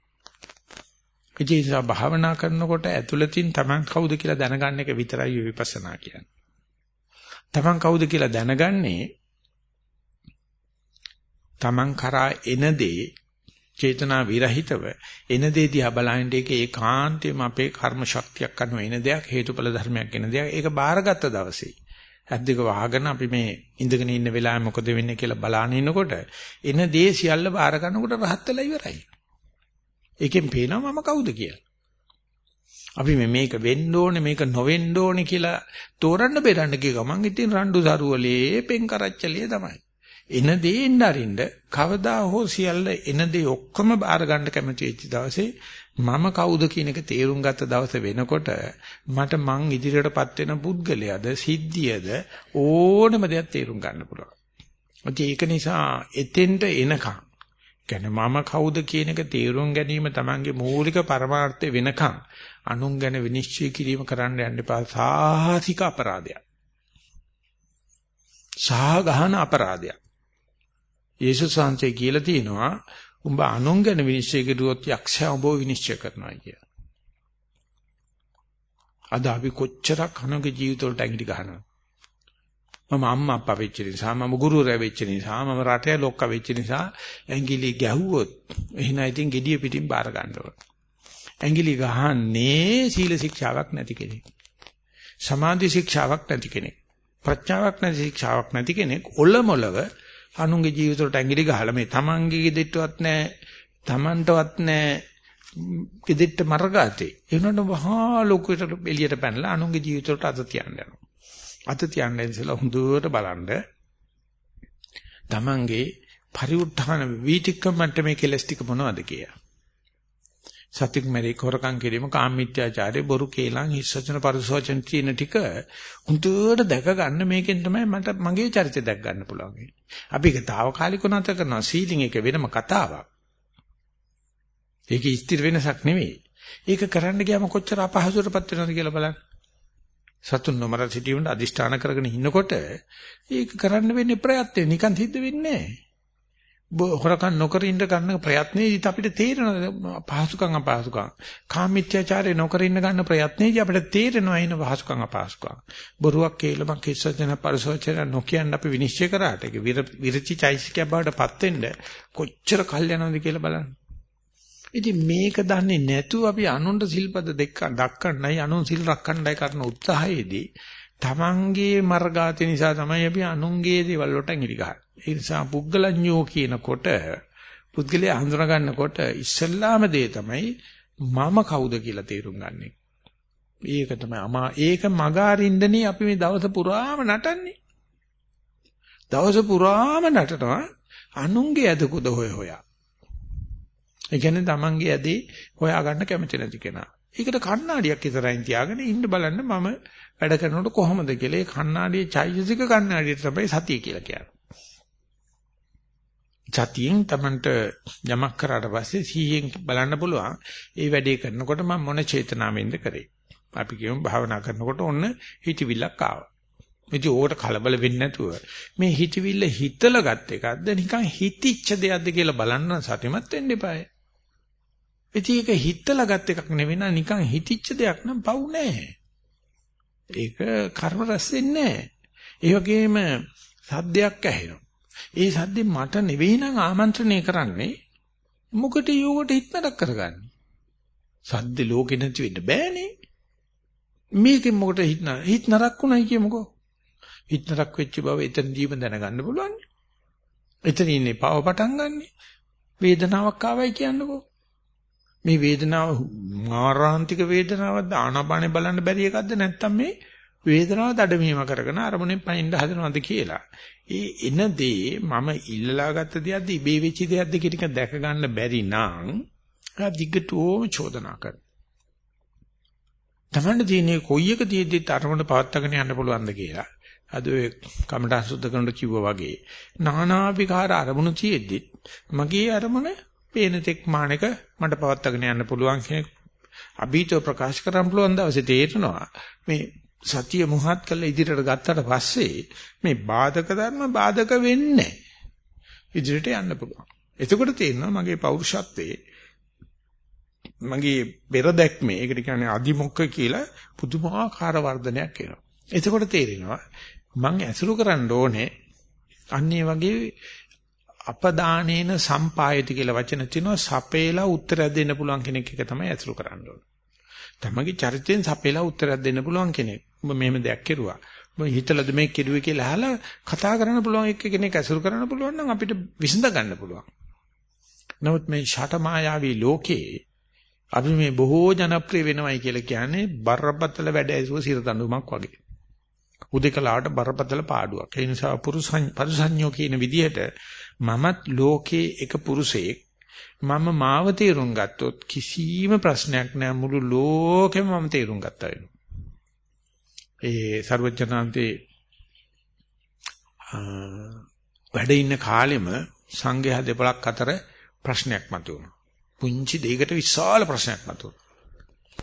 ඒ නිසා භාවනා කරනකොට ඇතුළතින් Taman කවුද කියලා දැනගන්න එක විතරයි විපස්සනා කියන්නේ. Taman කවුද කියලා දැනගන්නේ Taman කරා එන දේ චේතනා විරහිතව එන දේ දිහා බලහින්ද ඒක ඒකාන්තයෙන්ම අපේ කර්ම ශක්තියක් අනුව එන දෙයක් හේතුඵල ධර්මයක් එන දෙයක්. ඒක බාරගත්ත දවසේ ඇද්දක වහගෙන අපි මේ ඉඳගෙන ඉන්න වෙලාවේ මොකද වෙන්නේ කියලා බලාගෙන ඉනකොට එන දේ සියල්ල බාර ගන්නකොට රහත් වෙලා ඉවරයි. ඒකෙන් පේනවා මම කවුද කියලා. අපි මේක වෙන්න ඕනේ මේක නොවෙන්න ඕනේ කියලා තෝරන්න බෙරන්න කිය ගමන් ඉතින් රණ්ඩු සරුවලේ පෙන් කරච්චලිය තමයි. එන දේ එන්න අරින්න කවදා හෝ සියල්ල එන දේ ඔක්කොම බාර ගන්න කැමති වෙච්ච දවසේ මම කවුද කියන එක තේරුම් ගත්ත දවස වෙනකොට මට මං ඉදිරියටපත් වෙන පුද්ගලයාද සිද්ධියද ඕනම දෙයක් තේරුම් ගන්න පුළුවන්. ඒක නිසා එතෙන්ට එනකන් කියන්නේ මම කවුද කියන එක තේරුම් ගැනීම Tamange මූලික පරමාර්ථය වෙනකන් අනුන් ගැන විනිශ්චය කිරීම කරන්න යන්න එපා සාහසික අපරාධයක්. සාගහන අපරාධයක්. යේසුස් වහන්සේ කියලා තියෙනවා උඹ අනුන් ගැන විනිශ්චය කරුවොත් යක්ෂයා උඹව විනිශ්චය කරනවා කියලා. අද අපි කොච්චරක් අනුන්ගේ ජීවිත වලට ඇඟිලි ගහනවද? මම අම්මා අප්පා වෙච්ච නිසා මම ගුරුවරයා වෙච්ච නිසා මම රටේ ලොක්කා වෙච්ච නිසා ඇඟිලි ගැහුවොත් එහෙනම් ඉතින් gediya පිටින් බාර ගන්න ඕන. ඇඟිලි ගහන්නේ සීල ශික්ෂාවක් නැති කෙනෙක්. සමාධි ශික්ෂාවක් නැති කෙනෙක්. ප්‍රඥාවක් නැති ශික්ෂාවක් නැති කෙනෙක් ඔලොමලව අනුන්ගේ ජීවිත වලට ඇඟිලි ගහලා මේ තමන්ගේ ගෙදෙට්ටවත් නැහැ තමන්ටවත් නැහැ ගෙදෙට්ට මරගාතේ ඒ වුණාට වහා ලොකුවට එළියට පැනලා අනුන්ගේ ජීවිත වලට අත තියන්න යනවා අත තියන්න ඉස්සලා හොඳට බලන්න තමන්ගේ පරිඋත්ථාන වීතික්කම මට්ටමේ කෙලස් ටික මොනවද කියලා. සත්‍යික මෙරි කොරකම් කිරීම කාමීත්‍යාචාරය බොරු කේලම් හිස්සචන පරිසෝචන කියන ටික හුදුට දැක ගන්න මේකෙන් තමයි මට මගේ චරිතය දැක් ගන්න පුළුවන්. අපි ඒක తాවකාලිකව නැත කරනවා සීලින් එක වෙනම කතාවක්. ඒක ස්ථිර වෙනසක් නෙවෙයි. ඒක කරන්න ගියාම කොච්චර අපහසුතාවපත් වෙනවද කියලා බලන්න. සතුන් නොමර සිටීමට අදිෂ්ඨාන කරගෙන ඉන්නකොට ඒක කරන්න වෙන්නේ ප්‍රයත්නේ. නිකන් සිද්ධ වෙන්නේ නැහැ. හොරකම් නොකර ඉන්න ගන්න ප්‍රයත්නයේදී අපිට තේරෙන පහසුකම් අපහසුකම්. කාමීත්‍යචාරය නොකර ඉන්න ගන්න ප්‍රයත්නයේදී අපිට තේරෙනවා එන පහසුකම් අපහසුකම්. බොරුවක් කේලමක් කිස්සජන පරිසෝචන නොකියන්න අපි විනිශ්චය කරාට ඒක විරචි චෛසිකය බවට පත් වෙන්න කොච්චර කල් යනවද කියලා බලන්න. ඉතින් මේක දන්නේ නැතුව අපි අනුන්ට සිල්පද දෙක දක්කන්නයි අනුන් සිල් රැකන්නයි කරන උත්සාහයේදී තමන්ගේ මර්ගාති නිසා තමයි අපි අනුන්ගේ දේවල් වලට ඇඟිලි ගහන්නේ. ඒ නිසා පුද්ගලඥෝ කියනකොට පුද්ගලයා හඳුනා ගන්නකොට ඉස්සල්ලාම දේ තමයි මම කවුද කියලා තේරුම් ගන්න ඒක තමයි අමා ඒක මග අරින්නනේ අපි මේ දවස පුරාම නටන්නේ. දවස පුරාම නටනවා අනුන්ගේ ඇදකුද හොය හොයා. ඒ කියන්නේ Tamange ඇදී හොයාගන්න කැමති නැති කෙනා. ඒකට කණ්ණාඩියක් ඉතරයින් තියාගෙන ඉන්න බලන්න මම වැඩ කරනකොට කොහොමද කියලා. ඒ කණ්ණාඩියේ චෛතසික කණ්ණාඩිය තමයි සතිය කියලා කියන්නේ. සතියෙන් Tamanට යමක් කරාට පස්සේ සීයෙන් බලන්න පුළුවන්. ඒ වැඩේ කරනකොට මම මොන චේතනාවෙන්ද කරේ. අපි කියමු භාවනා කරනකොට ඔන්න හිතවිල්ලක් ආවා. ඉතින් ඕකට කලබල වෙන්නේ නැතුව මේ හිතවිල්ල හිතලා ගත් එකක්ද නිකන් හිතිච්ච දෙයක්ද කියලා බලන්න සතිමත් වෙන්න එපායි. ඉතින් ඒක හිතලා ගත් එකක් නෙවෙයි නා නිකන් හිතිච්ච දෙයක් නම් පව් නැහැ. ඒක කර්ම රැස් වෙන්නේ නැහැ. ඒ වගේම සද්දයක් ඇහෙනවා. ඒ සද්දේ මට නෙවෙයි නම් ආමන්ත්‍රණය කරන්නේ මොකට යෝගට හිටනක් කරගන්නේ. සද්ද ලෝකේ නැති වෙන්න බෑනේ. මේකෙන් මොකට හිත හිත නරක් උනායි කියමුකෝ. හිත නරක් වෙච්ච බව එතනදීම දැනගන්න පුළුවන්. එතන ඉන්නේ පව පටන් ගන්නෙ. වේදනාවක් ආවයි කියන්නකෝ. මේ වේදනාව මාරාන්තික වේදනාවක්ද ආනාපානේ බලන්න බැරි එකක්ද නැත්නම් මේ වේදනාව දඩමීම කරගෙන අරමුණෙන් පයින්ද හදනවද කියලා. ඒ එන දේ මම ඉල්ලලා ගත්ත දෙයක්ද ඉබේ වෙච්ච දෙයක්ද කියන එක දැක ගන්න බැරි නම් ආ දිගටම චෝදනා කර. තමන්න තියෙන්නේ කොයි එක තියෙද්දිත් අරමුණ පවත්වාගෙන යන්න පුළුවන්ද කියලා. අද ඔය කමඨා සුද්ධ කරනකොට කිව්වා වගේ නානාවිකාර අරමුණු තියෙද්දි මගේ අරමුණ පේන තෙක් මානක මට පවත්වාගෙන යන්න පුළුවන් කියන අභීතව ප්‍රකාශ කරන්න පුළුවන් දවසේ තේරෙනවා මේ සතිය මුහත් කළ ඉදිරියට ගත්තට පස්සේ මේ බාධක ධර්ම බාධක වෙන්නේ ඉදිරියට යන්න පුළුවන්. එතකොට තේරෙනවා මගේ පෞරුෂත්වයේ මගේ බෙර දැක්මේ ඒකට කියන්නේ අදිමොක්ක කියලා පුදුමාකාර වර්ධනයක් එනවා. එතකොට තේරෙනවා මං ඇසුරු කරන්න ඕනේ අන්නේ වගේ අපදානේන සම්පායති කියලා වචන තියෙනවා සපේලා උත්තරයක් දෙන්න පුළුවන් කෙනෙක් එක තමයි ඇසුරු කරන්න ඕනේ. තමගේ චරිතයෙන් සපේලා උත්තරයක් දෙන්න පුළුවන් කෙනෙක්. ඔබ මෙහෙම දෙයක් කෙරුවා. ඔබ හිතලද මේ කෙරුවේ කියලා අහලා කතා කරන්න පුළුවන් එක්ක කෙනෙක් ඇසුරු කරන්න පුළුවන් නම් අපිට විසඳ ගන්න පුළුවන්. නමුත් මේ ෂට මායාවී ලෝකේ අපි මේ බොහෝ ජනප්‍රිය වෙනවයි කියලා කියන්නේ බරපතල වැඩ ඇසුව සිර දඬුවමක් වගේ. උදේකලාවට බරපතල පාඩුවක්. ඒ නිසා පුරුසඤ්ඤෝ කියන විදිහට මමත් ලෝකේ එක පුරුෂයෙක් මම මාව තේරුම් ගත්තොත් කිසිම ප්‍රශ්නයක් නෑ මුළු ලෝකෙම මම තේරුම් ගත්තා වෙනවා. ඒ ਸਰවඥාන්තේ වැඩ ඉන්න කාලෙම සංඝයා දෙපළක් අතර ප්‍රශ්නයක් මතුවුණා. පුංචි දෙයකට විශාල ප්‍රශ්නයක් මතුවුණා.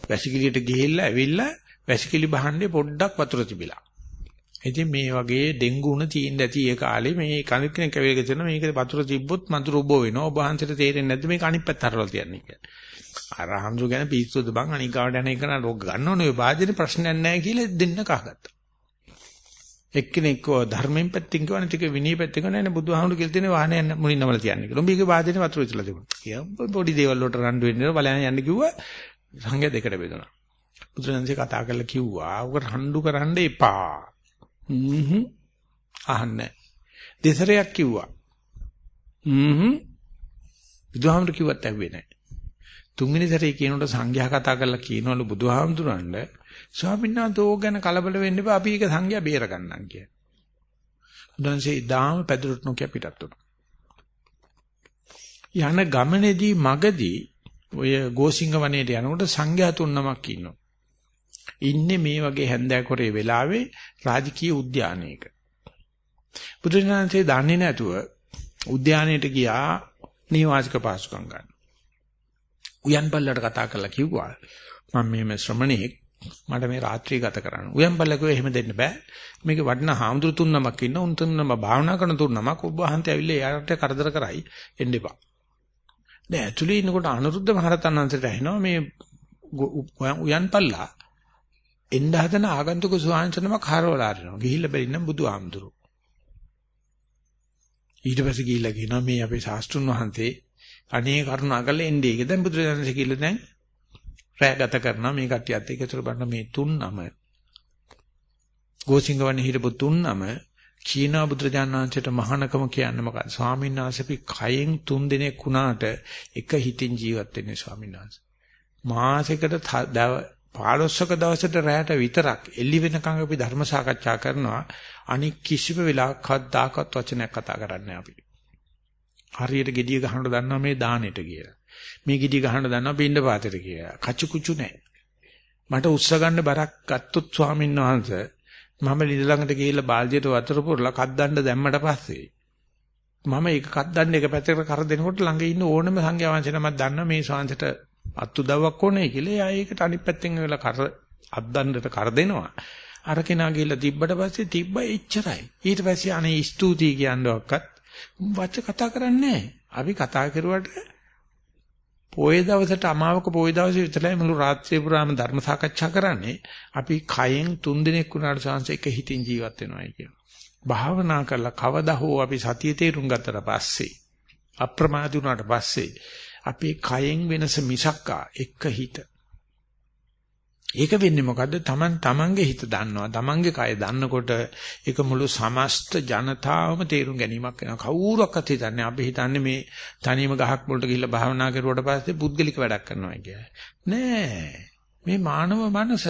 වැසිකිළියට ගිහිල්ලා ඇවිල්ලා වැසිකිලි බහන්නේ පොඩ්ඩක් වතුර තිබිලා. ඉතින් මේ වගේ ඩෙන්ගු උණ තියෙන්න ඇති ඒ කාලේ මේ කණික කෙනෙක් කවිලක තියෙන මේක වතුර තිබ්බොත් මතුරු ඔබ වෙනවා. ඔබ හන්සට තේරෙන්නේ නැද්ද මේක අනිත් පැත්ත හරවලා තියන්නේ කියලා. අර හම්සු ගැන පිස්සුද බං අනික් ගාවට යන එක නෝ ගන්න ඕනේ ඔය වාදිනේ ප්‍රශ්නයක් නැහැ කියලා දෙන්න කහගත්තා. එක්කෙනෙක් ධර්මයෙන් පැත්තෙන් කියවන ටික විනී පැත්තෙන් කියවන නේ බුදුහාමුදුරු කියලා තියෙන වාහනේ යන්න මුලින් නමල තියන්නේ කියලා. උඹ ඒකේ වාදිනේ වතුර විතලා තිබුණා. කියා පොඩි දේවල් වලට රණ්ඩු වෙන්නේ බලයන් යන්න කිව්වා සංඝයා දෙකට බෙදුණා. බුදුරජාණන්සේ කතා කරලා කිව්වා ඔක රණ්ඩු කරන්න එපා. හ්ම් අහන්නේ. දෙසරයක් කිව්වා. හ්ම් බුදුහාමුදුරු කිව්වත් ඇහුවේ නැහැ. තුන්වෙනි සැරේ කියනකොට සංඝයා කතා කරලා කියනවලු බුදුහාමුදුරන්ට ස්වාමීන් වහන්සේ ඕක ගැන කලබල වෙන්න එපා අපි ඒක සංඝයා බේර ගන්නම් කිය. උන්වහන්සේ ඊදාම පැදුරට නොකිය පිටත් වුණා. යන ගමනේදී මගදී ඔය ගෝසිංහ වනයේට යනකොට සංඝයා තුන්නමක් ඉන්නවා. ඉන්නේ මේ වගේ හැන්දෑකොරේ වෙලාවේ රාජකීය උද්‍යානයක. බුදුරජාණන්සේ දන්නේ නැතුව උද්‍යානයට ගියා නිවාසික පාසුකම් ගන්න. උයන් බල්ලට කතා කරලා කිව්වා මම මේ ශ්‍රමණෙක් මට මේ රාත්‍රිය ගත කරන්න. උයන් බල්ල කිව්වා එහෙම දෙන්න බෑ. මේක වටිනා හාමුදුරු තුන්නමක් ඉන්න උන් තුන්නම භාවනා කරන තුන්නමක් ඔබ වහන්සේ ඇවිල්ලා එයාට කරදර කරයි එන්න එපා. දැන් ඇතුලේ ඉන්නකොට අනුරුද්ධ මහරතන් වහන්සේට ඇහෙනවා මේ උයන් පල්ලා එන්න හදන ආගන්තුක ස්වාමීන් කරවලා අරිනවා. ගිහිල්ලා බැරිනම් බුදු ආමඳුරු. ඊට පස්සේ ගිහිල්ලා කියනවා මේ අපේ ශාස්ත්‍රුන් වහන්සේ අනේ කරුණාකරලා එන්නේ. ඒක දැන් බුදුරජාණන්සේ කියලා දැන් රැය ගත කරනවා මේ කට්ටියත් එක්ක ඒතර බලන්න මේ තුන් නම ගෝසිංගවන්නේ හිටපු තුන් නම චීනා බුදුරජාණන් වහන්සේට මහානකම කියන්නේ මොකක්ද? ස්වාමීන් වහන්සේ අපි කයෙන් තුන් දිනක් වුණාට එක හිතින් ජීවත් වෙන්නේ ස්වාමීන් වහන්සේ. මාසෙකට 15ක දවසට රැයට විතරක් එළි වෙනකන් අපි ධර්ම සාකච්ඡා කරනවා. අනික් කිසිම වෙලාවක කවදාකවත් වචනයක් කතා කරන්නේ අපි. හරියට gediya ගහනට දන්නවා මේ දානෙට කියලා. මේ gediya ගහනට දන්නවා පින්ඩ පාතෙට කියලා. කචු කුචු නැහැ. මට උස්ස ගන්න බරක් ගත්තොත් ස්වාමීන් වහන්සේ මම ලිඳ ළඟට ගිහිල්ලා බාල්දියට වතුර පුරලා කද්දන්න දැම්මට පස්සේ මම ඒක කද්දන්න එක පැත්තකට කර දෙනකොට ළඟ ඉන්න ඕනම සංඝයා වහන්සේ නමක් දන්නා මේ ශාන්තට අත්උදව්වක් ඕනේ කියලා එයා ඒකට අනිත් පැත්තෙන් වෙලා කර අද්දන්නට කර දෙනවා. අර කෙනා ගිහිල්ලා තිබ්බට පස්සේ තිබ්බ එච්චරයි. ඊට පස්සේ අනේ ස්තුතියි කියනවක්වත් වච කතා කරන්නේ අපි කතා කරුවට පොයේ දවසට අමාවක පොයේ දවසේ විතරයි මුළු රාත්‍රිය පුරාම ධර්ම සාකච්ඡා කරන්නේ. අපි කයෙන් තුන් දිනක් වුණාට chance එක හිතින් ජීවත් වෙනවායි කියන. භාවනා කරලා කවදා හෝ අපි සතිය තේරුම් ගත්තට පස්සේ අප්‍රමාදී වුණාට පස්සේ අපේ කයෙන් වෙනස මිසක්කා එක හිත. ඒක වෙන්නේ මොකද්ද? Taman tamange හිත දන්නවා. tamange කය දන්නකොට ඒක මුළු සමස්ත ජනතාවම තේරුම් ගැනීමක් වෙනවා. කවුරක්වත් හිතන්නේ අපි හිතන්නේ මේ තනියම ගහක් මුලට ගිහිල්ලා භාවනා කරුවට පස්සේ පුද්ගලික වැඩක් කරනවා කියලා. නෑ. මේ මානව මනස.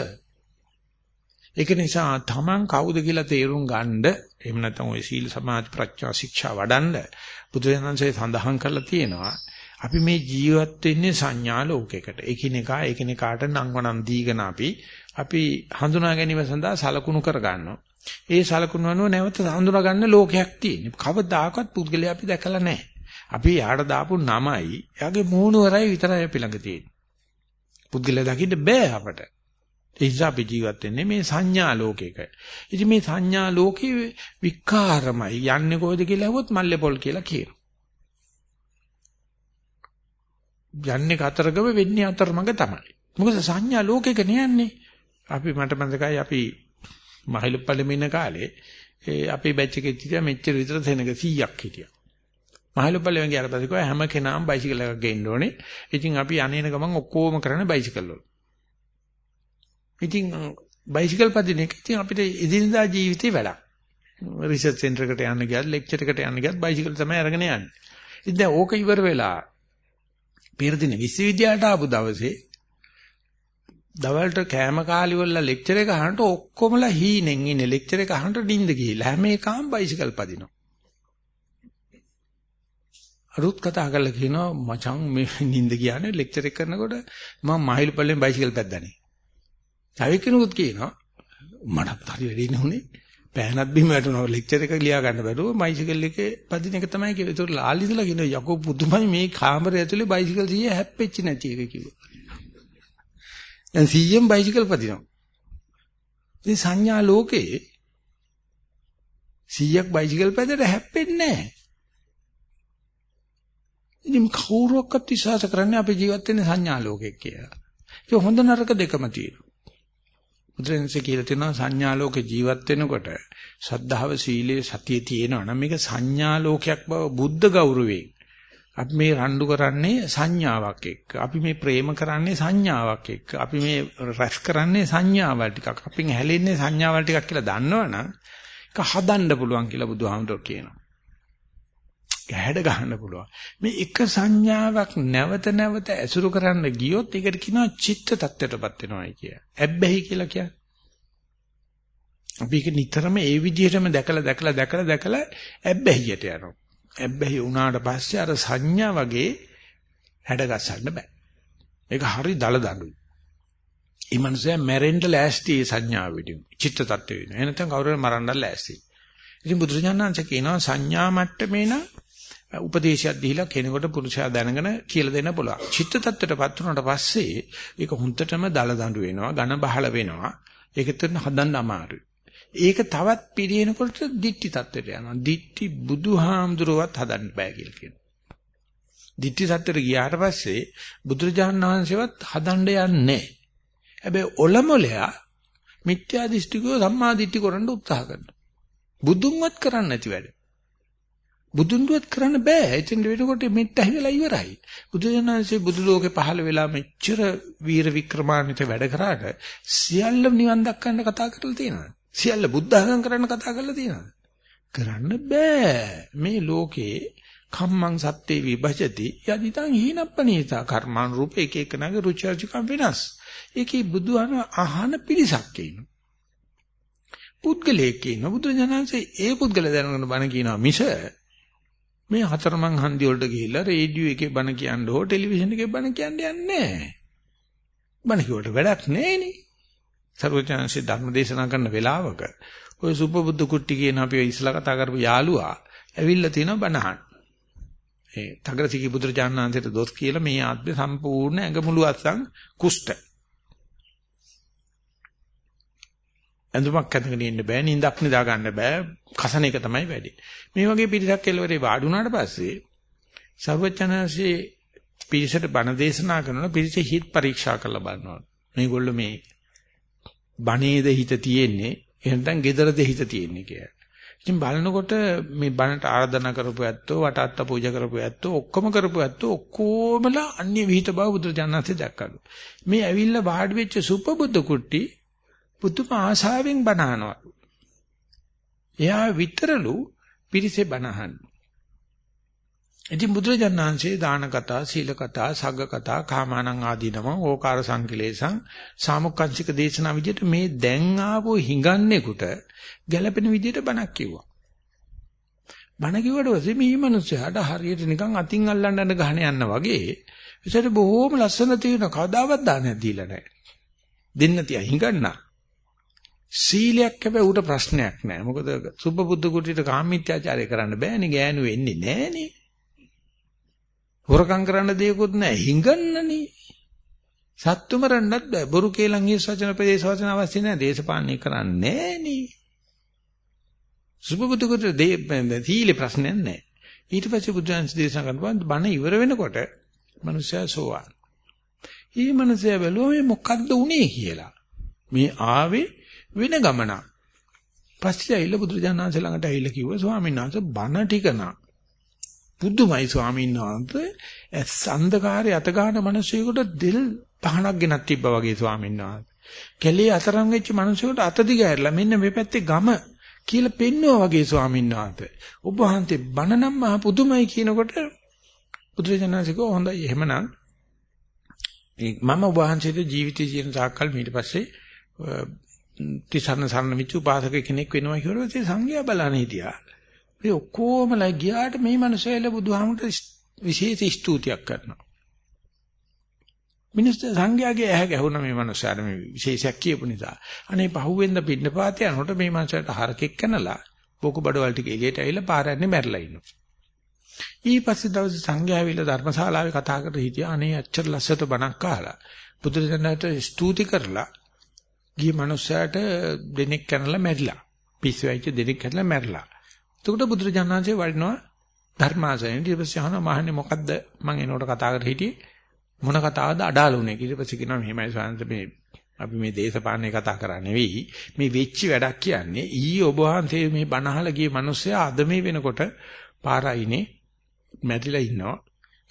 ඒක නිසා Taman කවුද කියලා තේරුම් ගන්නද එහෙම නැත්නම් ওই සීල සමාධි ප්‍රඥා ශික්ෂා වඩන්න බුදුරජාණන්සේ සඳහන් කරලා තියෙනවා. අපි මේ ජීවත් වෙන්නේ සංඥා ලෝකයකට. එකිනෙකා එකිනෙකාට නංවනම් දීගෙන අපි අපි හඳුනා ගැනීම සඳහා සලකුණු කර ගන්නවා. ඒ සලකුණු අනුව නැවත හඳුනා ගන්න ලෝකයක් තියෙනවා. කවදාකවත් පුද්ගලයා අපි දැකලා නැහැ. අපි යාට දාපු නමයි, එයාගේ මූණවරයි විතරයි අපි ළඟ තියෙන්නේ. පුද්ගලයා දකින්න බෑ අපට. ඒ නිසා අපි ජීවත් වෙන්නේ මේ සංඥා ලෝකයක. ඉතින් මේ සංඥා ලෝකේ විකාරමයි යන්නේ කොහෙද කියලා අහුවොත් මල්ලේපොල් කියලා කියනවා. යන්නේ කතරගම වෙන්නේ අතරමඟ තමයි. මොකද සංඥා ලෝකෙක නියන්නේ. අපි මට මතකයි අපි මහිලපල්ලෙම ඉන්න කාලේ ඒ අපේ බැච් එකේ හිටියා මෙච්චර විතර සෙනග 100ක් හිටියා. මහිලපල්ලෙම ගියාට පස්සේ කිව්වා හැම කෙනාම බයිසිකල් එකක් ගේන්න ඕනේ. ඉතින් අපි අනේන ගමන් ඔක්කොම කරන්නේ බයිසිකල් වල. ඉතින් බයිසිකල් පදින එක ඉතින් අපිට එදිනදා ජීවිතේ වැඩක්. රිසර්ච් සෙන්ටර් එකට යන්න ගියත් ලෙක්චර් එකට යන්න ගියත් බයිසිකල් තමයි අරගෙන යන්නේ. ඉතින් දැන් ඕක ඉවර වෙලා පෙරදින විශ්වවිද්‍යාලයට ආපු දවසේ දවල්ට කෑම කාලි වල ලෙක්චර් එක අහනට ඔක්කොමලා හීනෙන් ඉන්නේ ලෙක්චර් එක අහනට නිින්ද ගිහිල්ලා හැම එකම බයිසිකල් පදිනවා. අරුත් කතා කරලා කියනවා මචං මේ නිින්ද කියන්නේ ලෙක්චර් එක කරනකොට මම මයිල් පල්ලෙන් බයිසිකල් පැද්දානේ. තව කෙනෙකුත් කියනවා මටත් හරි වැඩි නුනේ පෑනත් බිම වැටුණා ලෙක්චර් එක ලියා ගන්න බැරුව බයිසිකල් එකේ පදින එක තමයි කිව්වේ. ඒතකොට ලාලිදලා කියනවා යකෝ පුදුමයි මේ කාමරය ඇතුලේ බයිසිකල් 100 හැප්පෙච්ච නැති එක කිව්වා. දැන් 100න් බයිසිකල් පදිනවා. ඉතින් සංඥා ලෝකේ 100ක් බයිසිකල් පැදලා හැප්පෙන්නේ නැහැ. ඉතින් කවුරුවක්වත් විශ්වාස කරන්නේ අපි ජීවත් වෙන්නේ සංඥා ලෝකෙක කියලා. ඒක හොඳ නරක දෙකම තියෙනවා. බුදුරජාණන්සේ කියලා තියෙනවා සංඥා ලෝකේ ජීවත් වෙනකොට ශද්ධාව සීලයේ සතිය තියෙනවා නම් මේක සංඥා ලෝකයක් බව බුද්ධ ගෞරවයෙන්. අපි මේ රණ්ඩු කරන්නේ සංඥාවක් එක්ක. අපි මේ ප්‍රේම කරන්නේ සංඥාවක් එක්ක. අපි මේ රැස් කරන්නේ සංඥාවල් ටිකක්. අපින් හැලෙන්නේ සංඥාවල් ටිකක් කියලා දන්නවනම් ඒක හදන්න පුළුවන් කියලා බුදුහාමුදුරුවෝ කියනවා. ගැහැඩ ගන්න පුළුවන්. මේ එක සංඥාවක් නැවත නැවත ඇසුරු කරන්න ගියොත් ඒකට කියනවා චිත්ත tattරටපත් වෙනවායි කිය. ඇබ්බැහි කියලා කියන්නේ. අපි ඒක නිතරම ඒ විදිහටම දැකලා දැකලා දැකලා දැකලා ඇබ්බැහියට යනවා. ඇබ්බැහි වුණාට පස්සේ අර සංඥා වගේ හැඩගස්සන්න බෑ. ඒක හරි දල දඬුයි. ඒ මනුස්සයා මැරෙන්න ලෑස්ති සංඥාව විදිහට. චිත්ත tattwe වෙනවා. එහෙනම් කවුරුහරි මරන්න ලෑස්ති. ඉතින් බුදුරජාණන්සේ කියනවා සංඥා මට්ටමේ නම් උපදේශයක් දීලා කෙනෙකුට පුරුෂයා දැනගෙන කියලා දෙන්න පුළුවන්. චිත්ත tattටපත් වුණාට පස්සේ ඒක හුන්තටම දල දඬු වෙනවා, ඝන බහල වෙනවා. ඒක තුන හදන්න අමාරුයි. ඒක තවත් පිරිනකොට දික්ටි tattට යනවා. දික්ටි බුදුහාමුදුරුවත් හදන්න බෑ කියලා කියනවා. දික්ටි tattට ගියාට පස්සේ බුදුරජාණන් වහන්සේවත් හදන්න යන්නේ හැබැයි ඔලමුලයා මිත්‍යා දෘෂ්ටිකව සම්මා දිට්ඨි කරන්න උත්සාහ කරනවා. බුදුන්වත් කරන්නේ නැති වැඩ. බුදුන් දුවත් කරන්න බෑ. එතෙන් වෙනකොට මෙත් ඇහිලා ඉවරයි. බුදුජානන්සේ බුදු ලෝකේ පහළ වෙලා මෙච්චර වීර වික්‍රමාන්විත වැඩ කරාට සියල්ල නිවන් දක්කන්න කතා කරලා තියෙනවා. සියල්ල බුද්ධඝම් කරන්න කතා කරලා තියෙනවා. කරන්න බෑ. මේ ලෝකේ කම්මං සත්‍යේ විභජති යදිතං හීනප්පනීතා කර්මාන් රූප එක එකනගේ රුචි අරුචිකම් වෙනස්. ඒකේ බුදුහන අහන පිරිසක් ඉන්නවා. පුද්ගලයෙක් ඉන්නවා. බුදුජානන්සේ ඒ පුද්ගල දැනගෙන බණ කියනවා මිස මේ හතරමං හන්දි වලට ගිහිල්ලා රේඩියෝ එකේ බණ කියන්න හෝ ටෙලිවිෂන් එකේ බණ කියන්න යන්නේ නැහැ. බණ කිව්වට වැඩක් නැහෙනේ. සර්වඥාන්සේ ධර්ම දේශනා කරන වෙලාවක ඔය සුපබුද්ධ කුට්ටි කියන අපි ඉස්ලා කතා කරපු යාළුවා ඇවිල්ලා තිනවා බණහන්. ඒ තගරසිකි බුදුරජාණන් වහන්සේට දොස් කියලා මේ ආත්මේ සම්පූර්ණ ඇඟ මුළු අස්සන් කුෂ්ඨ ඇඳුමක් ඇඳගෙන ඉන්න බෑ නිින්දක් නිදා ගන්න බෑ. කසන එක තමයි වැඩි. මේ වගේ පිරිසක් කෙලවරේ වාඩි වුණාට පස්සේ සර්වචනanse පිරිසට බණ දේශනා කරනවා පිරිස හිත පරීක්ෂා කරලා බලනවා. මේගොල්ලෝ මේ බණේද හිත තියෙන්නේ එහෙනම් gedarade හිත තියෙන්නේ කියලා. ඉතින් බලනකොට මේ බණට ආරාධනා කරපු ඇත්තෝ වටාත්ත පූජා කරපු ඇත්තෝ ඔක්කොම කරපු ඇත්තෝ ඔක්කොමලා අන්‍ය විහිිත බව බුදුරජාණන්සේ දැක්කලු. මේ ඇවිල්ලා වාඩි වෙච්ච සුපබුද්ධ කුට්ටි පුදුම ආශාවෙන් බණහනවා. එයා විතරලු පිරිසේ බණහන්. ඉතින් බුදුරජාණන්සේ දාන කතා, සීල කතා, සග්ග කතා, කාමානං ආදීනම, ඕකාර සංකලේශං, සාමුක්කංශික දේශනා විදිහට මේ දැන් ආවෝ හිඟන්නේකට ගැළපෙන විදිහට බණක් කිව්වා. බණ කිව්වට පස්සේ මේ මිනිස්සයාට හරියට නිකන් අතින් අල්ලන්න යන ගහන යන්න වගේ ඒසට බොහෝම ලස්සන තියෙන කවදාවත් දානයක් දීලා නැහැ. දෙන්න තියා හිඟන්නා. සීලයක් හැබැයි ඌට ප්‍රශ්නයක් නැහැ. මොකද සුබබුද්ධ කුටියට කාමීත්‍යාචාරය කරන්න බෑනේ ගෑනු වෙන්නේ නැහනේ. හොරකම් කරන්න දෙයක්වත් නැහැ. හිඟන්නනේ. සත්තු මරන්නත් බෑ. බොරු කේලම් හිස් වචන ප්‍රදේශ වචන අවශ්‍ය නැහැ. දේශපාලනය කරන්නේ නැහනේ. සුබබුද්ධ කුටියට සීලේ ප්‍රශ්නයක් නැහැ. ඊට පස්සේ බුදුන්ස් දේශනා කරනවා බණ ඉවර වෙනකොට මනුස්සයා සෝවාන්. ඊ මනුස්සයා බැලුවා මේ මොකද්ද උනේ කියලා. මේ ආවේ වෙන ගමනක්. පස්සේ ඇවිල්ලා බුදුරජාණන් වහන්සේ ළඟට ඇවිල්ලා කිව්වා ස්වාමීන් වහන්සේ බණ ටික නා. බුදුමයි ස්වාමීන් වහන්සේ ඇස් අන්ධකාරයේ අත ගන්න මිනිසෙකුට දිල් පහනක් ගෙනත් තිබ්බා වගේ ස්වාමීන් වහන්සේ. කැලේ අතරම් වෙච්ච මිනිසෙකුට අත දිගහැරලා මෙන්න මේ පැත්තේ ගම කියලා පෙන්වුවා වගේ ස්වාමීන් වහන්සේ. ඔබ වහන්සේ බණ නම් මහ පුදුමයි කියනකොට බුදුරජාණන් වහන්සේ කිව්වා හොඳයි එහෙමනම් මම ඔබ වහන්සේට ජීවිතය ජීන සාකල් ඊට පස්සේ තිසරණ සරණ විචු පාසක කෙනෙක් වෙනවා කියලා ඉතින් සංඝයා බලන්න හිටියා. මේ ඔක්කොමලා ගියාට මේ මනුස්සයල බුදුහාමුදුරට විශේෂ ස්තුතියක් කරනවා. මිනිස්සු සංඝයාගේ ඇහැ ගැහුණා මේ මනුස්සයාට මේ විශේෂයක් කියපු නිසා. අනේ පහුවෙන්ද පින්නපාත යනකොට මේ මනුස්සයාට හරකෙක් කනලා බොකු බඩවල් ටික එළියට ඇවිල්ලා පාර යන්නේ මැරලා ඉන්නවා. ඊපස්සේ දවසේ සංඝයා ඇවිල්ලා ධර්මශාලාවේ කතා කරලා හිටියා අනේ අච්චර ලස්සට බණක් අහලා බුදුරජාණන්ට ස්තුති කරලා ගිය මනුස්සයාට දෙනෙක් කනලා මැරිලා. පිස්සු වෙච්ච දෙනෙක් කනලා මැරිලා. එතකොට බුදුරජාණන්සේ වඩිනවා ධර්මාසනෙ ඊට පස්සේ අහනවා මහන්නේ මොකද්ද? මම එනකොට කතා කර හිටියේ. මොන කතාවද අඩාලුනේ ඊට පස්සේ කියනවා මෙහෙමයි සාන්ත මේ අපි මේ දේශපාලනේ කතා කරා නෙවෙයි. මේ වෙච්ච වැඩක් කියන්නේ ඊ ඔබ වහන්සේ මේ බණහල ගිය මිනිස්සයා අද මේ වෙනකොට පාරයිනේ මැරිලා ඉන්නවා.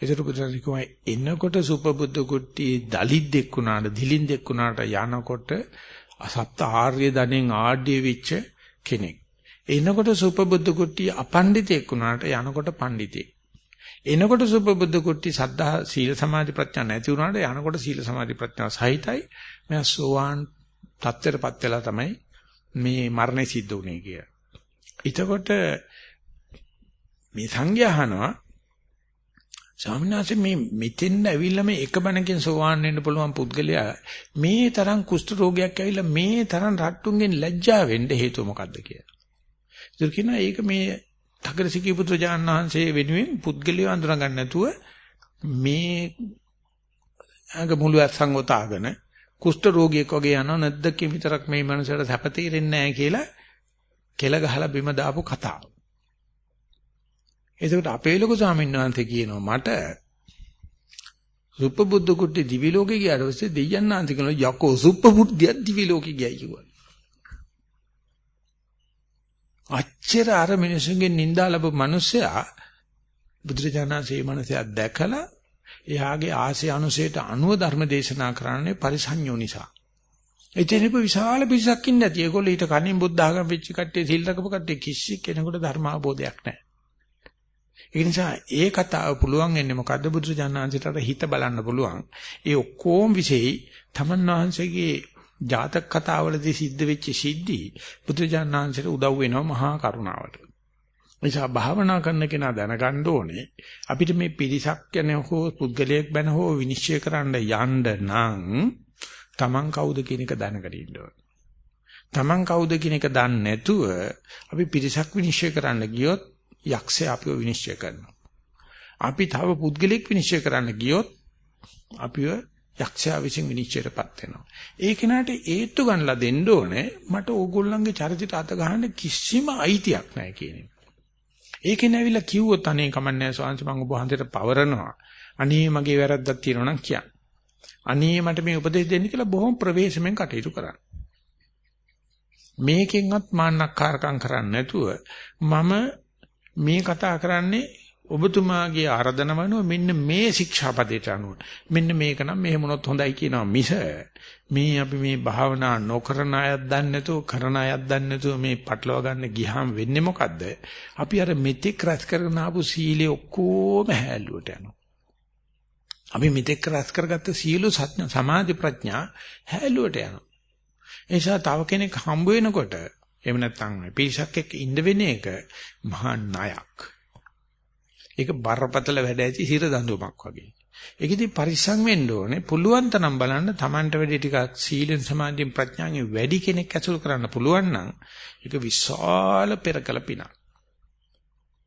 ඒසට පුදුරනිකෝ එනකොට සුපබුද්ධ කුට්ටි දලිද්දෙක් වුණාට දිලින්දෙක් වුණාට යනකොට අසත්ත ආර්ය ධනෙන් ආඩ්‍ය වෙච්ච කෙනෙක්. එනකොට සුපබුද්ධ කුට්ටි අපණ්ඩිතෙක් වුණාට යනකොට පණ්ඩිතෙක්. එනකොට සුපබුද්ධ කුට්ටි සද්ධා සීල සමාධි ප්‍රඥා නැති වුණාට යනකොට සීල සමාධි ප්‍රඥා සහිතයි. මම සෝවාන් තත්ත්වයටපත් වෙලා තමයි මේ මරණය සිද්ධ වුනේ කිය. එතකොට මේ සංඝයාහනවා ස්වාමීන් වහන්සේ මේ මෙතෙන් ඇවිල්ලා මේ එක බණකින් සෝවාන් වෙන්න පුළුවන් පුද්ගලයා මේ තරම් කුෂ්ඨ රෝගයක් ඇවිල්ලා මේ තරම් රට්ටුන්ගෙන් ලැජ්ජා වෙන්න හේතුව මොකද්ද කියලා. ඒක කියනවා ඒක මේ තකරසිකී පුත්‍ර ජානහන්සේ වෙනුවෙන් පුද්ගලිය අඳුර ගන්න නැතුව මේ අඟ මුළු අත්සංගතාගෙන කුෂ්ඨ රෝගියෙක් වගේ යනවා නැද්දකින් විතරක් මේ මනසට සැප තීරෙන්නේ නැහැ කියලා කෙල ගහලා බිම දාපු කතාව. එතකොට අපේ ලොකු ස්වාමීන් වහන්සේ කියනවා මට සුප්පබුද්ධ කුට්ටි දිවි ලෝකේ ගියාට පස්සේ දෙයයන් ආන්ති කියනවා යකෝ සුප්පබුද්ධිය දිවි ලෝකේ ගියයි කිව්වා. අච්චර අර මිනිසුන්ගෙන් නිඳා ලැබු මිනිසයා බුදුරජාණන්සේ මනසයා දැකලා එයාගේ ආසය අනුසයට අනුව ධර්ම දේශනා කරන්නේ පරිසංයෝ නිසා. එතනප විශාල පිරිසක් ඉන්නේ නැති. ඒගොල්ලෝ ඊට කලින් බුද්ධ ආගම වෙච්ච කට්ටිය සිල් රකපු කට්ටිය කිසි කෙනෙකුට ධර්ම අවබෝධයක් නැහැ. ඒ නිසා ඒ කතාව පුළුවන් වෙන්නේ මොකද්ද බුදුරජාණන්සේට හිත බලන්න පුළුවන්. ඒ ඔක්කොම විශේෂයි තමන් වහන්සේගේ ජාතක කතාවලදී සිද්ධ වෙච්ච සිද්ධි බුදුරජාණන්සේට උදව් වෙනවා මහා කරුණාවට. නිසා භාවනා කරන කෙනා දැනගන්න ඕනේ අපිට මේ පිරිසක් යන හෝ පුද්ගලයෙක් බැන හෝ විනිශ්චය කරන්න යන්න නම් තමන් කවුද කියන එක දැනගන්න ඉන්න ඕනේ. තමන් කවුද කියන එක දන්නේ නැතුව අපි පිරිසක් විනිශ්චය කරන්න ගියොත් යක්ෂයා අපිව විනිශ්චය කරනවා. අපි තව පුද්ගලික විනිශ්චය කරන්න ගියොත් අපිව යක්ෂයා විසින් විනිශ්චයටපත් වෙනවා. ඒ කෙනාට ඒත්තු ගන්නලා දෙන්න ඕනේ මට ඕගොල්ලන්ගේ චරිතයට අත ගහන්න කිසිම අයිතියක් නැහැ කියන එක. ඒකෙන් ඇවිල්ලා කිව්වොත් අනේ කමන්නේ ස්වාංශ මං ඔබ හන්දට පවරනවා. අනේ මගේ වැරද්දක් තියෙනවා නම් කියන්න. අනේ මට මේ උපදෙස් දෙන්න කියලා බොහොම ප්‍රවේශමෙන් කටයුතු කරන්න. මේකෙන්වත් මාන්නක්කාරකම් කරන්නේ නැතුව මම මේ කතා කරන්නේ ඔබතුමාගේ ආරාධනාවනුව මෙන්න මේ ශික්ෂාපදයට අනුව. මෙන්න මේක නම් මෙහෙම වුණොත් හොඳයි කියනවා මිස මේ අපි මේ භාවනා නොකරන අයත් දන්නේ නැතුව කරන අයත් දන්නේ නැතුව මේ පටලවා ගන්න ගියාම වෙන්නේ මොකද්ද? අපි අර මෙතෙක් රැස් කරගෙන ආපු සීලේ ඔක්කොම හැල්ලුවට යනවා. අපි මෙතෙක් රැස් කරගත්ත සීල සමාධි ප්‍රඥා හැල්ලුවට යනවා. එනිසා තව කෙනෙක් හම්බ වෙනකොට එහෙම නැත්නම් පිරිසක් එක්ක ඉඳ වෙන එක මහා ණයක් ඒක බරපතල වැඩ ඇති හිර දඬුවමක් වගේ. ඒකෙදි පරිස්සම් වෙන්න ඕනේ. පුළුවන් තරම් බලන්න Tamanට වැඩි ටිකක් සීලෙන් සමාධියෙන් ප්‍රඥාවෙන් වැඩි කෙනෙක් ඇසුරු කරන්න පුළුවන් නම් ඒක විශාල පෙරකල පිනක්.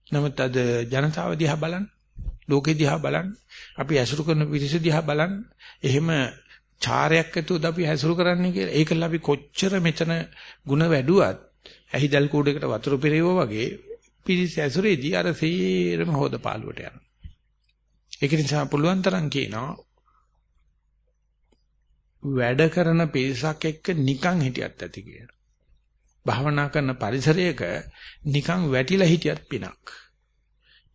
නමුත් අද ජනතාව දිහා බලන්න, ලෝකෙ දිහා බලන්න, අපි ඇසුරු කරන පිරිස දිහා බලන්න, එහෙම චාරයක් ඇතුවද අපි ඇසුරු කරන්නේ කියලා. ඒකල අපි කොච්චර මෙතන ಗುಣ වැඩුවත් ඇහිදල් කූඩේකට වතුර පෙරේවෝ වගේ පිරිස ඇසුරේදී අර සීරම හොද පාළුවට යනවා. ඒක නිසා පුළුවන් තරම් කියනවා වැඩ කරන පිරිසක් එක්ක නිකන් හිටියත් ඇති කියලා. භාවනා කරන පරිසරයක නිකන් වැටිලා හිටියත් පිනක්.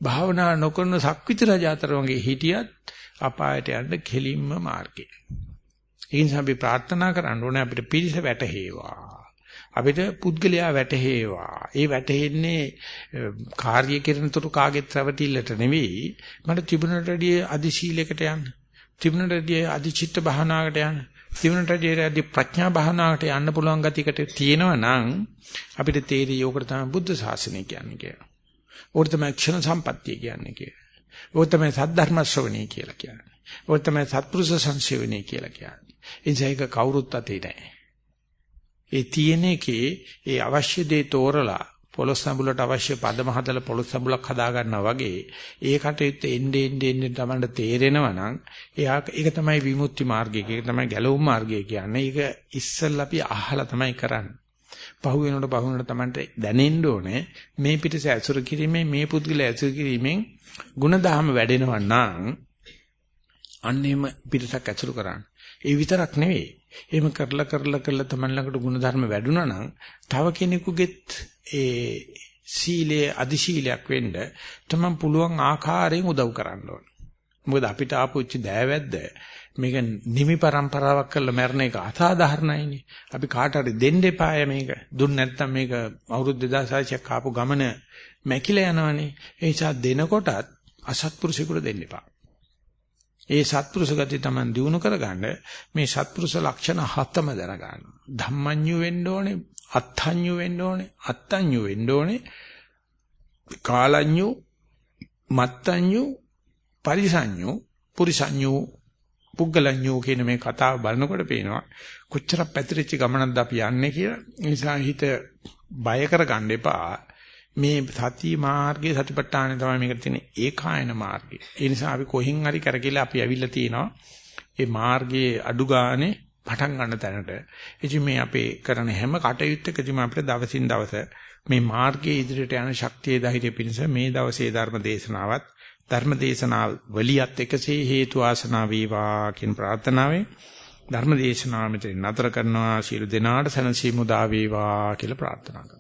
භාවනා නොකරන සක්විති රජාතර වගේ හිටියත් අපායට යන්න කෙලින්ම මාර්ගය. ඒ නිසා අපි ප්‍රාර්ථනා කරන්න ඕනේ අපිට පිරිස වැටහෙවා. අපිට පුද්ගලයා වැටහෙවා. ඒ වැටෙන්නේ කාර්ය කිරණතුරු කාගෙත් රැවටිල්ලට නෙවෙයි. මට ත්‍රිබුණටදී අධිශීලයකට යන්න. ත්‍රිබුණටදී අධිචිත්ත භාවනාවකට යන්න. ත්‍රිබුණටදී අධි ප්‍රඥා භාවනාවකට යන්න පුළුවන් ගතියකට තියෙනවා නම් අපිට තේරෙයි ඕකට තමයි බුද්ධ ශාසනය කියන්නේ කියලා. ඕකට තමයි ක්ෂණ සම්පත්තිය කියන්නේ කියලා. ඕක තමයි සද්ධර්ම ශ්‍රවණී කියලා කියන්නේ. ඕක තමයි සත්පුරුෂ සංසේවනී කියලා කියන්නේ. ඒ නිසා ඒක කවුරුත් අතේ නැහැ. ඒ තියෙන එකේ ඒ අවශ්‍ය දේ තෝරලා පොළොස් සම්බුලට අවශ්‍ය පදම හදලා පොළොස් සම්බුලක් හදා ගන්නවා වගේ ඒ කටයුත්ත එන්නේ එන්නේ එන්නේ තමයි තේරෙනවා නම් එයා ඒක තමයි විමුක්ති මාර්ගය ඒක තමයි ගැලවුම් මාර්ගය කියන්නේ. ඒක ඉස්සෙල්ලා අපි අහලා තමයි කරන්නේ. පහු වෙනකොට පහු වෙනකොට තමයි දැනෙන්න ඕනේ මේ පිටස ඇසුර කිරීමෙන් මේ පුද්ගල ඇසුර කිරීමෙන් ಗುಣධහම වැඩෙනවා නම් අන්නේම පිටසක් ඇසුරු කරන්න. ඒ විතරක් නෙවෙයි. එහෙම කරලා කරලා කරලා තමන් ළඟට ಗುಣධර්ම වැඩුණා නම් තව කෙනෙකුගෙත් ඒ සීලයේ අදි සීලයක් වෙන්න තමන් පුළුවන් ආකාරයෙන් උදව් කරන්න ඕන. මොකද අපිට ආපුච්ච දෑවැද්ද මේක නිමි પરම්පරාවක් කරලා මැරණ එක අසාධාරණයිනේ. අපි කාට හරි දෙන්න එපාය මේක. දුන්න නැත්නම් මේක අවුරුදු 2600ක් ආපු ගමන මැකිලා යනවනේ. ඒ නිසා දෙනකොටත් අසත්පුරුෂයෙකුට දෙන්න එපා. ඒ සත්පුරුෂ ගති Taman දිනු කරගන්න මේ සත්පුරුෂ ලක්ෂණ හතම දැනගන්න. ධම්මඤ්ඤු වෙන්න ඕනේ, අත්ථඤ්ඤු වෙන්න ඕනේ, අත්තඤ්ඤු වෙන්න ඕනේ, කාලඤ්ඤු, මත්තඤ්ඤු, පරිසඤ්ඤු, පුරිසඤ්ඤු, පුග්ගලඤ්ඤු කියන මේ කතාව බලනකොට පේනවා කොච්චර පැතිරිච්ච ගමනක්ද අපි යන්නේ කියලා. ඒ නිසා හිත බය කරගන්න එපා. මේ සති මාර්ගයේ සතිපට්ඨානෙ තමයි මේකට තියෙන ඒකායන මාර්ගය. ඒ නිසා අපි කොහින් හරි කරකිලා අපි ඇවිල්ලා තිනවා. ඒ මාර්ගයේ අඩු ගානේ පටන් ගන්න තැනට. ඉතින් මේ අපේ කරන හැම කටයුත්තකදීම අපිට දවසින් දවස මේ මාර්ගයේ ඉදිරියට යන ශක්තිය ධෛර්යය පිණිස මේ දවසේ ධර්ම දේශනාවත් ධර්ම දේශනාව වලියත් එකසේ හේතු ආසනාව වේවා කියන ප්‍රාර්ථනාවෙන් ධර්ම දේශනාව මෙතන නතර කරනවා ශිරු දිනාට සනසීමු දා වේවා කියලා ප්‍රාර්ථනා කරනවා